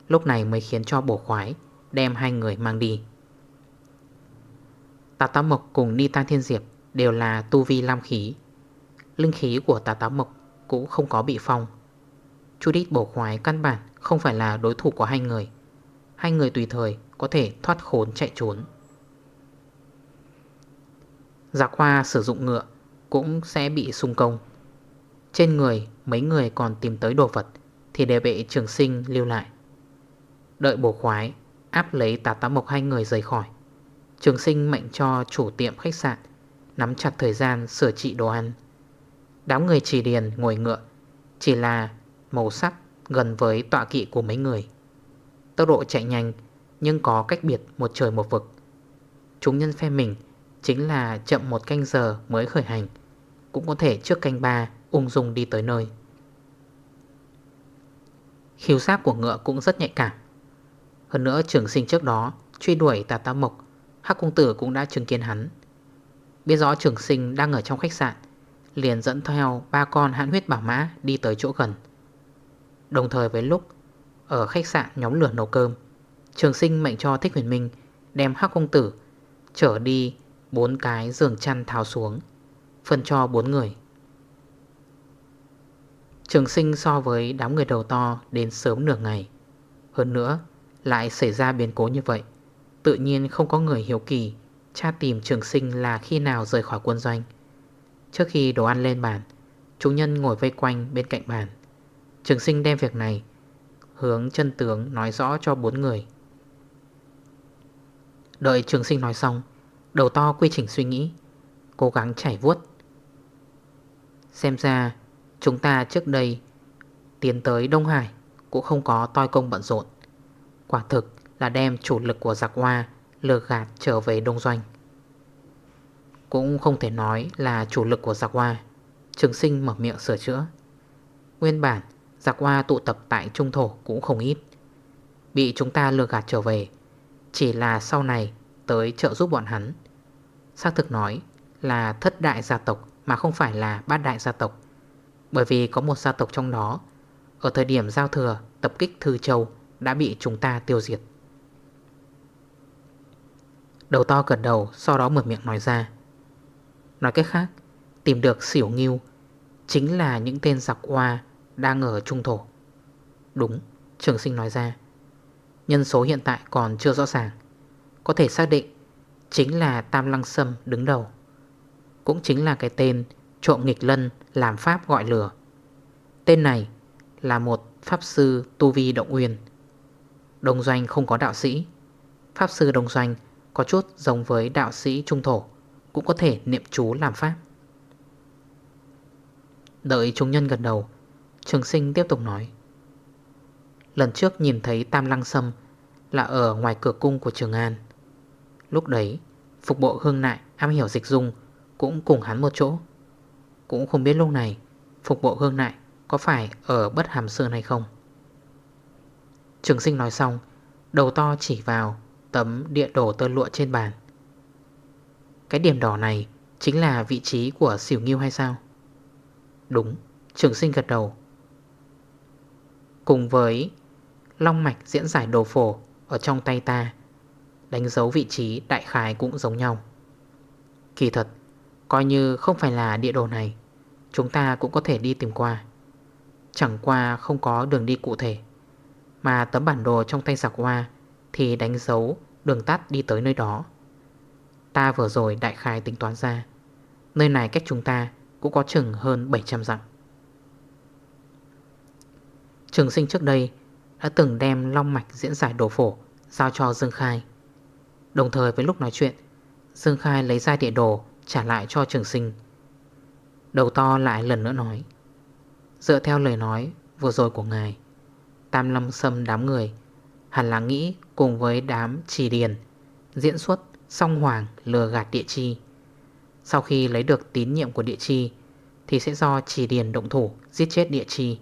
Lúc này mới khiến cho bổ khoái đem hai người mang đi. Tà Táo Mộc cùng Ni Tăng Thiên Diệp đều là tu vi lam khí. Linh khí của Tà Táo Mộc cũng không có bị phong. Chú đít bổ khoái căn bản không phải là đối thủ của hai người. Hai người tùy thời có thể thoát khốn chạy trốn. Giả khoa sử dụng ngựa cũng sẽ bị xung công. Trên người, mấy người còn tìm tới đồ vật Thì đều bị trường sinh lưu lại. Đợi bổ khoái, Áp lấy tà tá mộc hai người rời khỏi. Trường sinh mệnh cho chủ tiệm khách sạn, Nắm chặt thời gian sửa trị đồ ăn. Đám người chỉ điền, ngồi ngựa, Chỉ là màu sắc gần với tọa kỵ của mấy người. Tốc độ chạy nhanh, Nhưng có cách biệt một trời một vực. Chúng nhân phe mình Chính là chậm một canh giờ mới khởi hành, Cũng có thể trước canh ba Ung dung đi tới nơi. Khiếu giác của ngựa cũng rất nhạy cảm. Hơn nữa trường sinh trước đó Truy đuổi tà tá mộc Hắc công tử cũng đã chứng kiến hắn. Biết rõ Trường sinh đang ở trong khách sạn, Liền dẫn theo ba con hãn huyết bảo mã Đi tới chỗ gần. Đồng thời với lúc Ở khách sạn nhóm lửa nấu cơm, Trường sinh mệnh cho Thích Huyền Minh Đem Hắc công tử Trở đi bốn cái giường chăn tháo xuống, Phân cho bốn người. Trường sinh so với đám người đầu to đến sớm nửa ngày. Hơn nữa, lại xảy ra biến cố như vậy. Tự nhiên không có người hiếu kỳ. Cha tìm trường sinh là khi nào rời khỏi quân doanh? Trước khi đồ ăn lên bàn Chúng nhân ngồi vây quanh bên cạnh bàn. Trường sinh đem việc này Hướng chân tướng nói rõ cho bốn người. Đợi trường sinh nói xong, Đầu to quy trình suy nghĩ, Cố gắng chảy vuốt. Xem ra, Chúng ta trước đây Tiến tới Đông Hải Cũng không có toi công bận rộn. Quả thực là đem chủ lực của giặc hoa Lừa gạt trở về Đông Doanh. Cũng không thể nói là chủ lực của giặc hoa, Trường sinh mở miệng sửa chữa. Nguyên bản, Giặc hoa tụ tập tại Trung Thổ cũng không ít. Bị chúng ta lừa gạt trở về, Chỉ là sau này tới trợ giúp bọn hắn. Xác thực nói là thất đại gia tộc Mà không phải là bát đại gia tộc. Bởi vì có một gia tộc trong đó, Ở thời điểm giao thừa, tập kích Thư Châu Đã bị chúng ta tiêu diệt. Đầu to gần đầu, Sau đó mở miệng nói ra. Nói cách khác, Tìm được xỉu nghiêu Chính là những tên giặc hoa Đang ở trung thổ. Đúng, Trường sinh nói ra. Nhân số hiện tại còn chưa rõ ràng. Có thể xác định Chính là Tam Lăng Sâm đứng đầu. Cũng chính là cái tên Trộm nghịch lân làm pháp gọi lửa. Tên này là một pháp sư Tu Vi Động Uyên. Đông Doanh không có đạo sĩ. Pháp sư Đông Doanh có chút giống với đạo sĩ Trung Thổ, Cũng có thể niệm chú làm pháp. Đợi chúng nhân gần đầu, Trường sinh tiếp tục nói. Lần trước nhìn thấy Tam Lăng Sâm Là ở ngoài cửa cung của Trường An. Lúc đấy, Phục bộ hương nại am hiểu dịch dung Cũng cùng hắn một chỗ. Cũng không biết lúc này, Phục bộ hương nại có phải ở bất hàm sơn hay không. Trường sinh nói xong, Đầu to chỉ vào tấm địa đồ tơ lụa trên bàn. Cái điểm đỏ này Chính là vị trí của xỉu nghiêu hay sao? Đúng, Trường sinh gật đầu. Cùng với Long mạch diễn giải đồ phổ Ở trong tay ta, Đánh dấu vị trí đại khái cũng giống nhau. Kỳ thật, Coi như không phải là địa đồ này, Chúng ta cũng có thể đi tìm qua. Chẳng qua không có đường đi cụ thể, Mà tấm bản đồ trong tay giặc hoa thì đánh dấu đường tắt đi tới nơi đó. Ta vừa rồi đại khai tính toán ra, Nơi này cách chúng ta cũng có chừng hơn 700 dặm. Trường sinh trước đây đã từng đem long mạch diễn giải đồ phổ Giao cho Dương Khai. Đồng thời với lúc nói chuyện, Dương Khai lấy ra địa đồ trả lại cho trường sinh. Đầu to lại lần nữa nói, Dựa theo lời nói vừa rồi của ngài, Tam Lâm Sâm đám người Hẳn là nghĩ cùng với đám trì điền Diễn xuất song hoàng lừa gạt địa chi. Sau khi lấy được tín nhiệm của địa chi Thì sẽ do trì điền động thủ giết chết địa chi.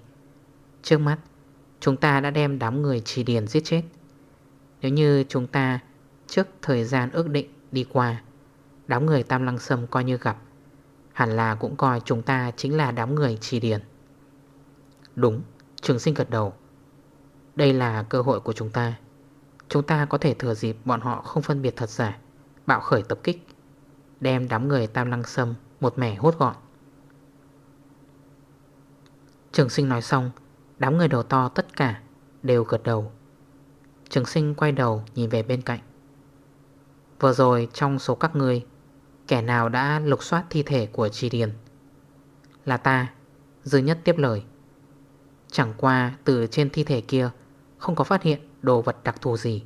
Trước mắt Chúng ta đã đem đám người trì điền giết chết. Nếu như chúng ta trước thời gian ước định đi qua Đám người Tam Lăng Sâm coi như gặp Hẳn là cũng coi chúng ta chính là đám người trì điền. Đúng, trường sinh gật đầu. Đây là cơ hội của chúng ta. Chúng ta có thể thừa dịp bọn họ không phân biệt thật giả, Bạo khởi tập kích, Đem đám người Tam Lăng Sâm một mẻ hốt gọn. Trường sinh nói xong, Đám người đầu to tất cả đều gật đầu. Trường sinh quay đầu nhìn về bên cạnh. Vừa rồi trong số các người Kẻ nào đã lục soát thi thể của Tri Điền? Là ta, Dư nhất tiếp lời. Chẳng qua từ trên thi thể kia Không có phát hiện đồ vật đặc thù gì?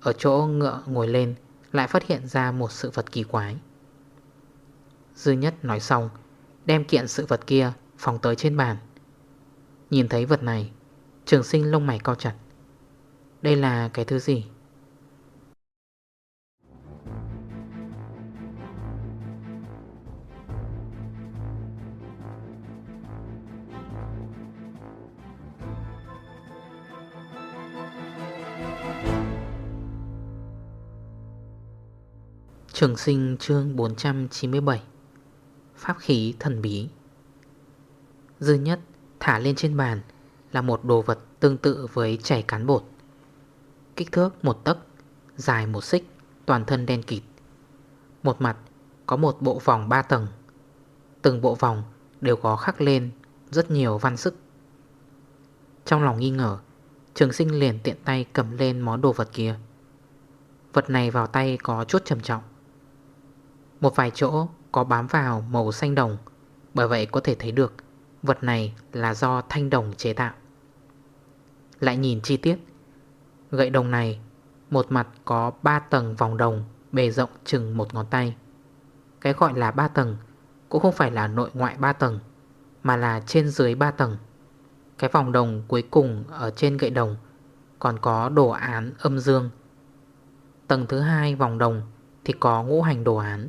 Ở chỗ ngựa ngồi lên, Lại phát hiện ra một sự vật kỳ quái. Dư nhất nói xong, Đem kiện sự vật kia Phòng tới trên bàn. Nhìn thấy vật này, Trường sinh lông mày cao chặt. Đây là cái thứ gì? Trường sinh chương 497 Pháp khí thần bí. Dư nhất thả lên trên bàn Là một đồ vật tương tự với chảy cán bột. Kích thước một tấc, Dài một xích, Toàn thân đen kịt. Một mặt có một bộ vòng 3 tầng. Từng bộ vòng đều có khắc lên Rất nhiều văn sức. Trong lòng nghi ngờ, Trường sinh liền tiện tay cầm lên món đồ vật kia. Vật này vào tay có chút trầm trọng một vài chỗ có bám vào màu xanh đồng, Bởi vậy có thể thấy được Vật này là do thanh đồng chế tạo. Lại nhìn chi tiết, Gậy đồng này, Một mặt có 3 tầng vòng đồng Bề rộng chừng một ngón tay. Cái gọi là 3 tầng Cũng không phải là nội ngoại 3 tầng, Mà là trên dưới 3 tầng. Cái vòng đồng cuối cùng Ở trên gậy đồng Còn có đồ án âm dương. Tầng thứ hai vòng đồng Thì có ngũ hành đồ án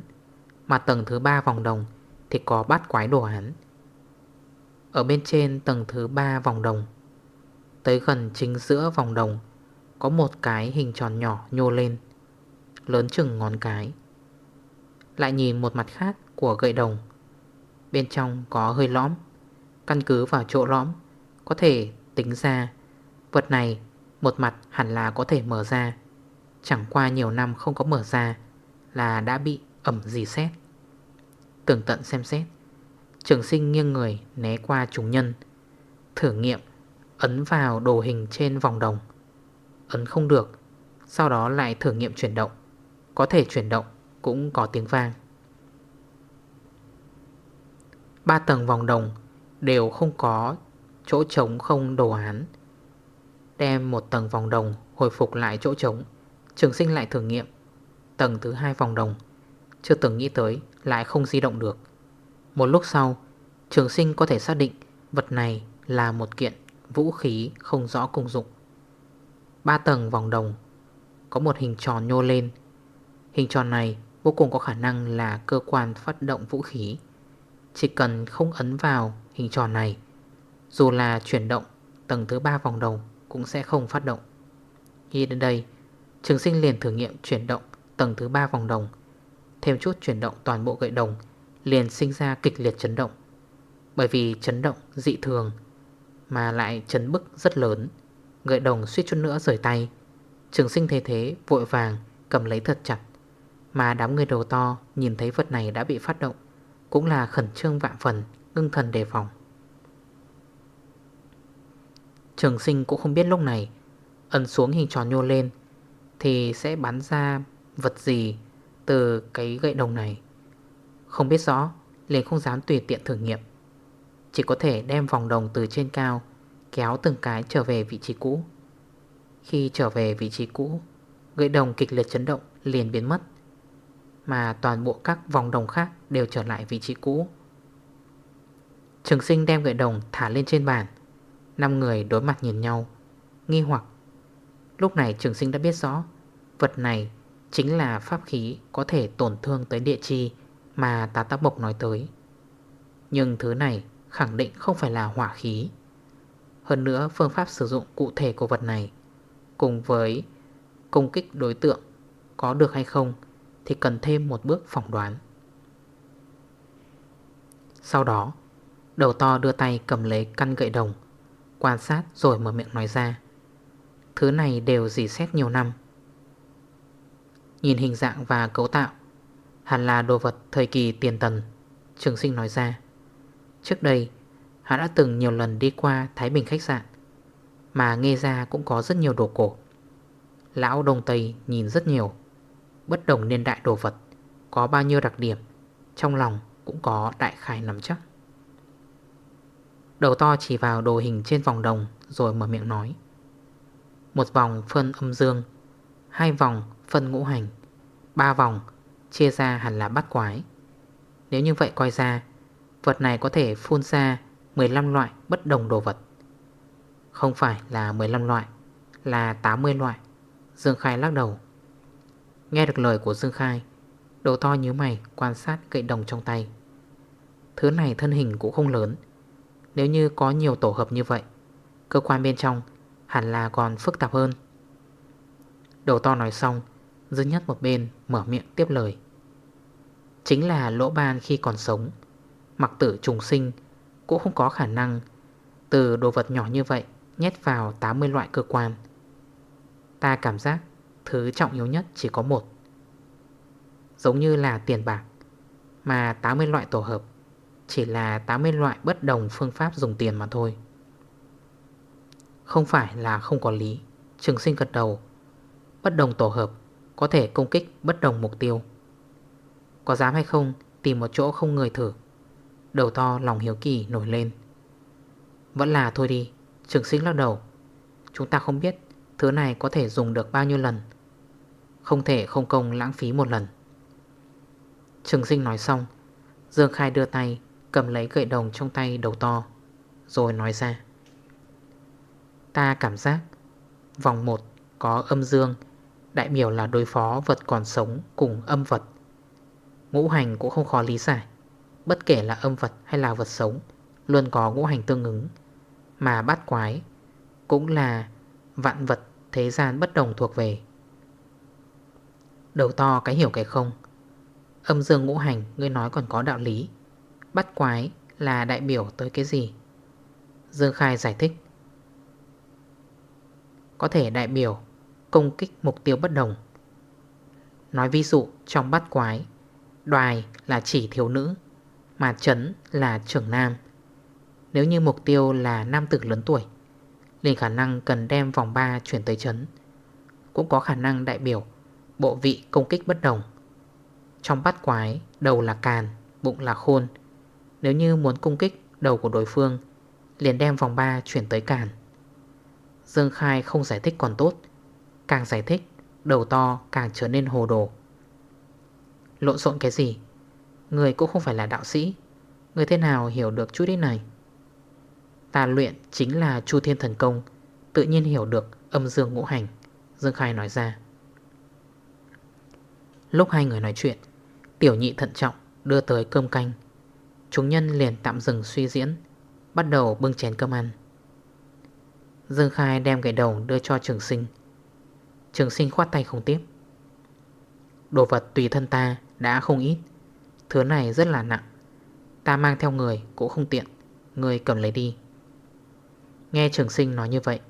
mà tầng thứ 3 vòng đồng Thì có bát quái đồ án Ở bên trên tầng thứ 3 vòng đồng, Tới gần chính giữa vòng đồng, Có một cái hình tròn nhỏ nhô lên, Lớn chừng ngón cái. Lại nhìn một mặt khác của gậy đồng, Bên trong có hơi lõm. Căn cứ vào chỗ lõm, Có thể tính ra Vật này một mặt hẳn là có thể mở ra. Chẳng qua nhiều năm không có mở ra Là đã bị ẩm gì xét? Tưởng tận xem xét. Trường sinh nghiêng người né qua chúng nhân. Thử nghiệm, Ấn vào đồ hình trên vòng đồng. Ấn không được, Sau đó lại thử nghiệm chuyển động. Có thể chuyển động, cũng có tiếng vang. Ba tầng vòng đồng Đều không có chỗ trống không đồ án. Đem một tầng vòng đồng Hồi phục lại chỗ trống. Trường sinh lại thử nghiệm. Tầng thứ hai vòng đồng chưa từng nghĩ tới, lại không di động được. Một lúc sau, Trường sinh có thể xác định Vật này là một kiện vũ khí không rõ công dụng. Ba tầng vòng đồng, Có một hình tròn nhô lên. Hình tròn này vô cùng có khả năng là cơ quan phát động vũ khí. Chỉ cần không ấn vào hình tròn này, Dù là chuyển động tầng thứ 3 vòng đồng cũng sẽ không phát động. Khi đến đây, Trường sinh liền thử nghiệm chuyển động tầng thứ 3 vòng đồng. Thêm chút chuyển động toàn bộ gậy đồng, Liền sinh ra kịch liệt chấn động. Bởi vì chấn động dị thường, Mà lại chấn bức rất lớn. Gậy đồng suýt chút nữa rời tay. Trường sinh thế thế, vội vàng, cầm lấy thật chặt. Mà đám người đầu to nhìn thấy vật này đã bị phát động, Cũng là khẩn trương vạn phần Ngưng thần đề phòng. Trường sinh cũng không biết lúc này, Ấn xuống hình tròn nhô lên, Thì sẽ bắn ra vật gì từ cái gậy đồng này. Không biết rõ, liền không dám tùy tiện thử nghiệm. Chỉ có thể đem vòng đồng từ trên cao Kéo từng cái trở về vị trí cũ. Khi trở về vị trí cũ, Gậy đồng kịch liệt chấn động, liền biến mất. Mà toàn bộ các vòng đồng khác đều trở lại vị trí cũ. Trường sinh đem gậy đồng thả lên trên bàn. Năm người đối mặt nhìn nhau, Nghi hoặc. Lúc này trường sinh đã biết rõ, Vật này chính là pháp khí Có thể tổn thương tới địa chi Mà tá tác bộc nói tới. Nhưng thứ này khẳng định không phải là hỏa khí. Hơn nữa, phương pháp sử dụng cụ thể của vật này Cùng với công kích đối tượng Có được hay không Thì cần thêm một bước phỏng đoán. Sau đó, Đầu to đưa tay cầm lấy căn gậy đồng, Quan sát rồi mở miệng nói ra, Thứ này đều dì xét nhiều năm Nhìn hình dạng và cấu tạo. Hẳn là đồ vật thời kỳ tiền tần, Trường sinh nói ra. Trước đây, Hắn đã từng nhiều lần đi qua Thái Bình khách sạn, Mà nghe ra cũng có rất nhiều đồ cổ. Lão Đông Tây nhìn rất nhiều, Bất đồng niên đại đồ vật, Có bao nhiêu đặc điểm, Trong lòng cũng có đại khái nắm chắc. Đầu to chỉ vào đồ hình trên vòng đồng Rồi mở miệng nói. Một vòng phân âm dương, Hai vòng phân ngũ hành, Ba vòng, chia ra hẳn là bắt quái. Nếu như vậy coi ra, Vật này có thể phun ra 15 loại bất đồng đồ vật. Không phải là 15 loại, Là 80 loại, Dương Khai lắc đầu. Nghe được lời của Dương Khai đồ to như mày quan sát gậy đồng trong tay. Thứ này thân hình cũng không lớn, nếu như có nhiều tổ hợp như vậy, Cơ quan bên trong hẳn là còn phức tạp hơn. Đầu to nói xong Dương nhất một bên mở miệng tiếp lời. Chính là lỗ ban khi còn sống. Mặc tử trùng sinh, Cũng không có khả năng Từ đồ vật nhỏ như vậy Nhét vào 80 loại cơ quan. Ta cảm giác Thứ trọng yếu nhất chỉ có một. Giống như là tiền bạc, Mà 80 loại tổ hợp chỉ là 80 loại bất đồng phương pháp dùng tiền mà thôi. Không phải là không có lý. Trường sinh gật đầu. Bất đồng tổ hợp có thể công kích bất đồng mục tiêu. Có dám hay không, Tìm một chỗ không người thử. Đầu to lòng hiếu kỳ nổi lên. Vẫn là thôi đi, Trường sinh lắc đầu. Chúng ta không biết Thứ này có thể dùng được bao nhiêu lần. Không thể không công lãng phí một lần. Trường sinh nói xong, Dương Khai đưa tay Cầm lấy gậy đồng trong tay đầu to, Rồi nói ra. Ta cảm giác Vòng 1 có âm dương Đại biểu là đối phó vật còn sống Cùng âm vật. Ngũ hành cũng không khó lý giải, Bất kể là âm vật hay là vật sống, Luôn có ngũ hành tương ứng. Mà bát quái Cũng là vạn vật thế gian bất đồng thuộc về. Đầu to cái hiểu cái không. Âm dương ngũ hành, Ngươi nói còn có đạo lý. Bắt quái là đại biểu tới cái gì? Dương Khai giải thích. Có thể đại biểu công kích mục tiêu bất đồng. Nói ví dụ trong bắt quái Đoài là chỉ thiếu nữ Mà chấn là trưởng nam. Nếu như mục tiêu là nam tử lớn tuổi liền khả năng cần đem vòng 3 chuyển tới chấn Cũng có khả năng đại biểu Bộ vị công kích bất đồng. Trong bắt quái Đầu là càn, bụng là khôn. Nếu như muốn cung kích đầu của đối phương Liền đem vòng 3 chuyển tới càn. Dương Khai không giải thích còn tốt Càng giải thích, Đầu to càng trở nên hồ đồ. Lộn xộn cái gì? Người cũng không phải là đạo sĩ. Người thế nào hiểu được chút ít này? Ta luyện chính là Chu Thiên Thần Công, Tự nhiên hiểu được âm dương ngũ hành, Dương Khai nói ra. Lúc hai người nói chuyện, Tiểu nhị thận trọng đưa tới cơm canh. Chúng nhân liền tạm dừng suy diễn, Bắt đầu bưng chén cơm ăn. Dương Khai đem cái đầu đưa cho trường sinh. Trường sinh khoát tay không tiếp. Đồ vật tùy thân ta đã không ít. Thứ này rất là nặng. Ta mang theo người cũng không tiện. Người cầm lấy đi. Nghe trường sinh nói như vậy,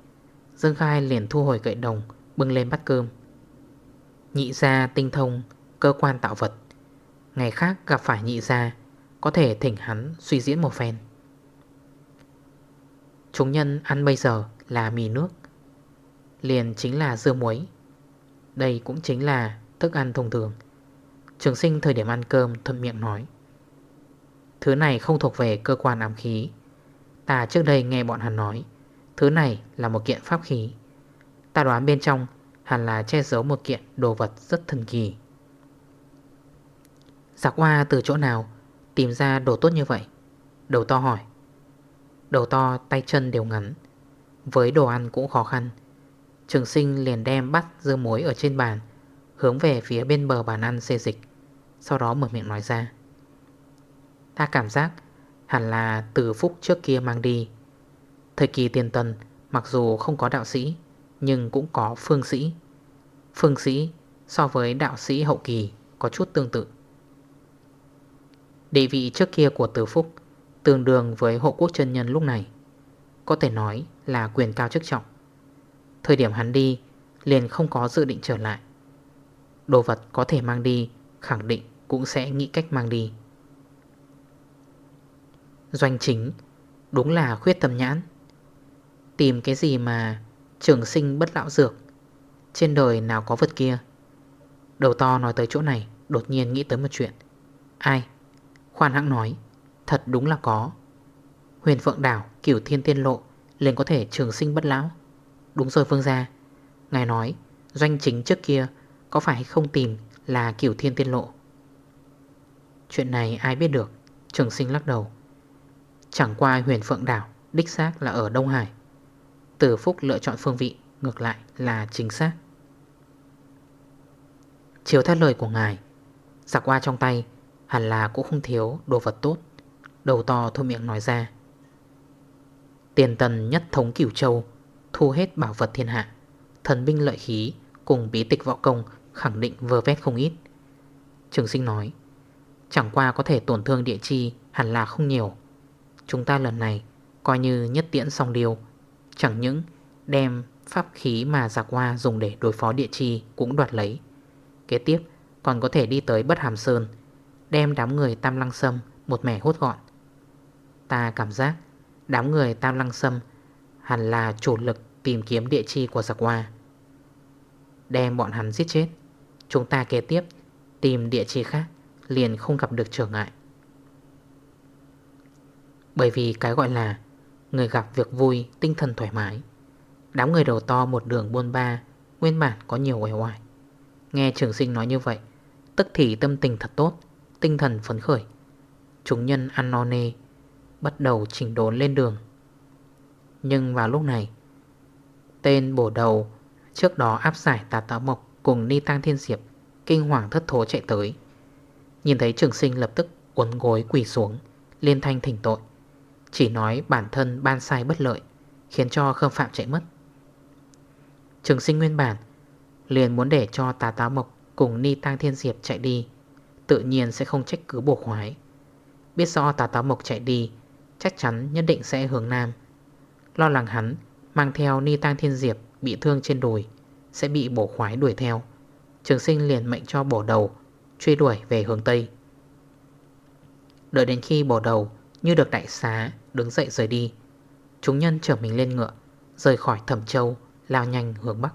Dương Khai liền thu hồi gậy đồng, Bưng lên bắt cơm. Nhị ra tinh thông, cơ quan tạo vật. Ngày khác gặp phải nhị gia, Có thể thỉnh hắn suy diễn một phen. Chúng nhân ăn bây giờ là mì nước. Liền chính là dưa muối. Đây cũng chính là thức ăn thông thường. Trường sinh thời điểm ăn cơm thuận miệng nói. Thứ này không thuộc về cơ quan ám khí. Ta trước đây nghe bọn hắn nói, Thứ này là một kiện pháp khí. Ta đoán bên trong hẳn là che giấu một kiện đồ vật rất thần kỳ. Giặc hoa từ chỗ nào Tìm ra đồ tốt như vậy? Đầu to hỏi. Đầu to, tay chân đều ngắn. Với đồ ăn cũng khó khăn. Trường sinh liền đem bắt dưa muối ở trên bàn, Hướng về phía bên bờ bàn ăn xê dịch, Sau đó mở miệng nói ra. Ta cảm giác hẳn là từ phúc trước kia mang đi. Thời kỳ tiền tần, mặc dù không có đạo sĩ, Nhưng cũng có phương sĩ. Phương sĩ so với đạo sĩ hậu kỳ có chút tương tự. Địa vị trước kia của Từ Phúc Tương đương với hộ quốc chân nhân lúc này, Có thể nói là quyền cao chức trọng. Thời điểm hắn đi, Liền không có dự định trở lại. Đồ vật có thể mang đi, Khẳng định cũng sẽ nghĩ cách mang đi. Doanh chính, Đúng là khuyết tâm nhãn. Tìm cái gì mà Trường sinh bất lão dược, Trên đời nào có vật kia? Đầu to nói tới chỗ này, Đột nhiên nghĩ tới một chuyện. Ai? Khoan hãng nói, Thật đúng là có. Huyền Phượng Đảo kiểu thiên tiên lộ, liền có thể trường sinh bất lão. Đúng rồi Vương Gia. Ngài nói, doanh chính trước kia Có phải không tìm là kiểu thiên tiên lộ? Chuyện này ai biết được? Trường sinh lắc đầu. Chẳng qua huyền Phượng Đảo Đích xác là ở Đông Hải. Từ Phúc lựa chọn phương vị, Ngược lại là chính xác. Chiếu theo lời của ngài, Giặc qua trong tay Hẳn là cũng không thiếu đồ vật tốt. Đầu to thôi miệng nói ra. Tiền tần nhất thống cửu châu Thu hết bảo vật thiên hạ. Thần binh lợi khí Cùng bí tịch võ công Khẳng định vơ vét không ít. Trường sinh nói, Chẳng qua có thể tổn thương địa chi Hẳn là không nhiều. Chúng ta lần này Coi như nhất tiễn song điều. Chẳng những đem pháp khí mà giặc hoa dùng để đối phó địa chi cũng đoạt lấy. Kế tiếp, còn có thể đi tới Bất Hàm Sơn, Đem đám người Tam Lăng Sâm một mẻ hốt gọn. Ta cảm giác đám người Tam Lăng Sâm hẳn là chủ lực tìm kiếm địa chi của giặc hoa Đem bọn hắn giết chết, Chúng ta kế tiếp tìm địa chi khác liền không gặp được trở ngại. Bởi vì cái gọi là Người gặp việc vui, tinh thần thoải mái, Đám người đầu to một đường buôn ba, Nguyên bản có nhiều quẻ hoài Nghe trường sinh nói như vậy, Tức thì tâm tình thật tốt, Tinh thần phấn khởi. Chúng nhân ăn no nê, Bắt đầu chỉnh đốn lên đường. Nhưng vào lúc này, Tên bổ đầu Trước đó áp giải tà táo mộc Cùng ni tăng thiên diệp, Kinh hoàng thất thố chạy tới. Nhìn thấy trường sinh lập tức uốn gối quỳ xuống, Liên thanh thỉnh tội. Chỉ nói bản thân ban sai bất lợi, Khiến cho Khương Phạm chạy mất. Trường sinh nguyên bản Liền muốn để cho tà táo mộc Cùng ni tăng thiên diệp chạy đi, Tự nhiên sẽ không trách cứ bổ khoái. Biết rõ tà táo mộc chạy đi, Chắc chắn nhất định sẽ hướng nam. Lo lắng hắn, Mang theo ni tang thiên diệp Bị thương trên đùi, Sẽ bị bổ khoái đuổi theo. Trường sinh liền mệnh cho bổ đầu, Truy đuổi về hướng Tây. Đợi đến khi bổ đầu, Như được đại xá, đứng dậy rời đi. Chúng nhân trở mình lên ngựa, Rời khỏi thẩm châu, Lao nhanh hướng Bắc.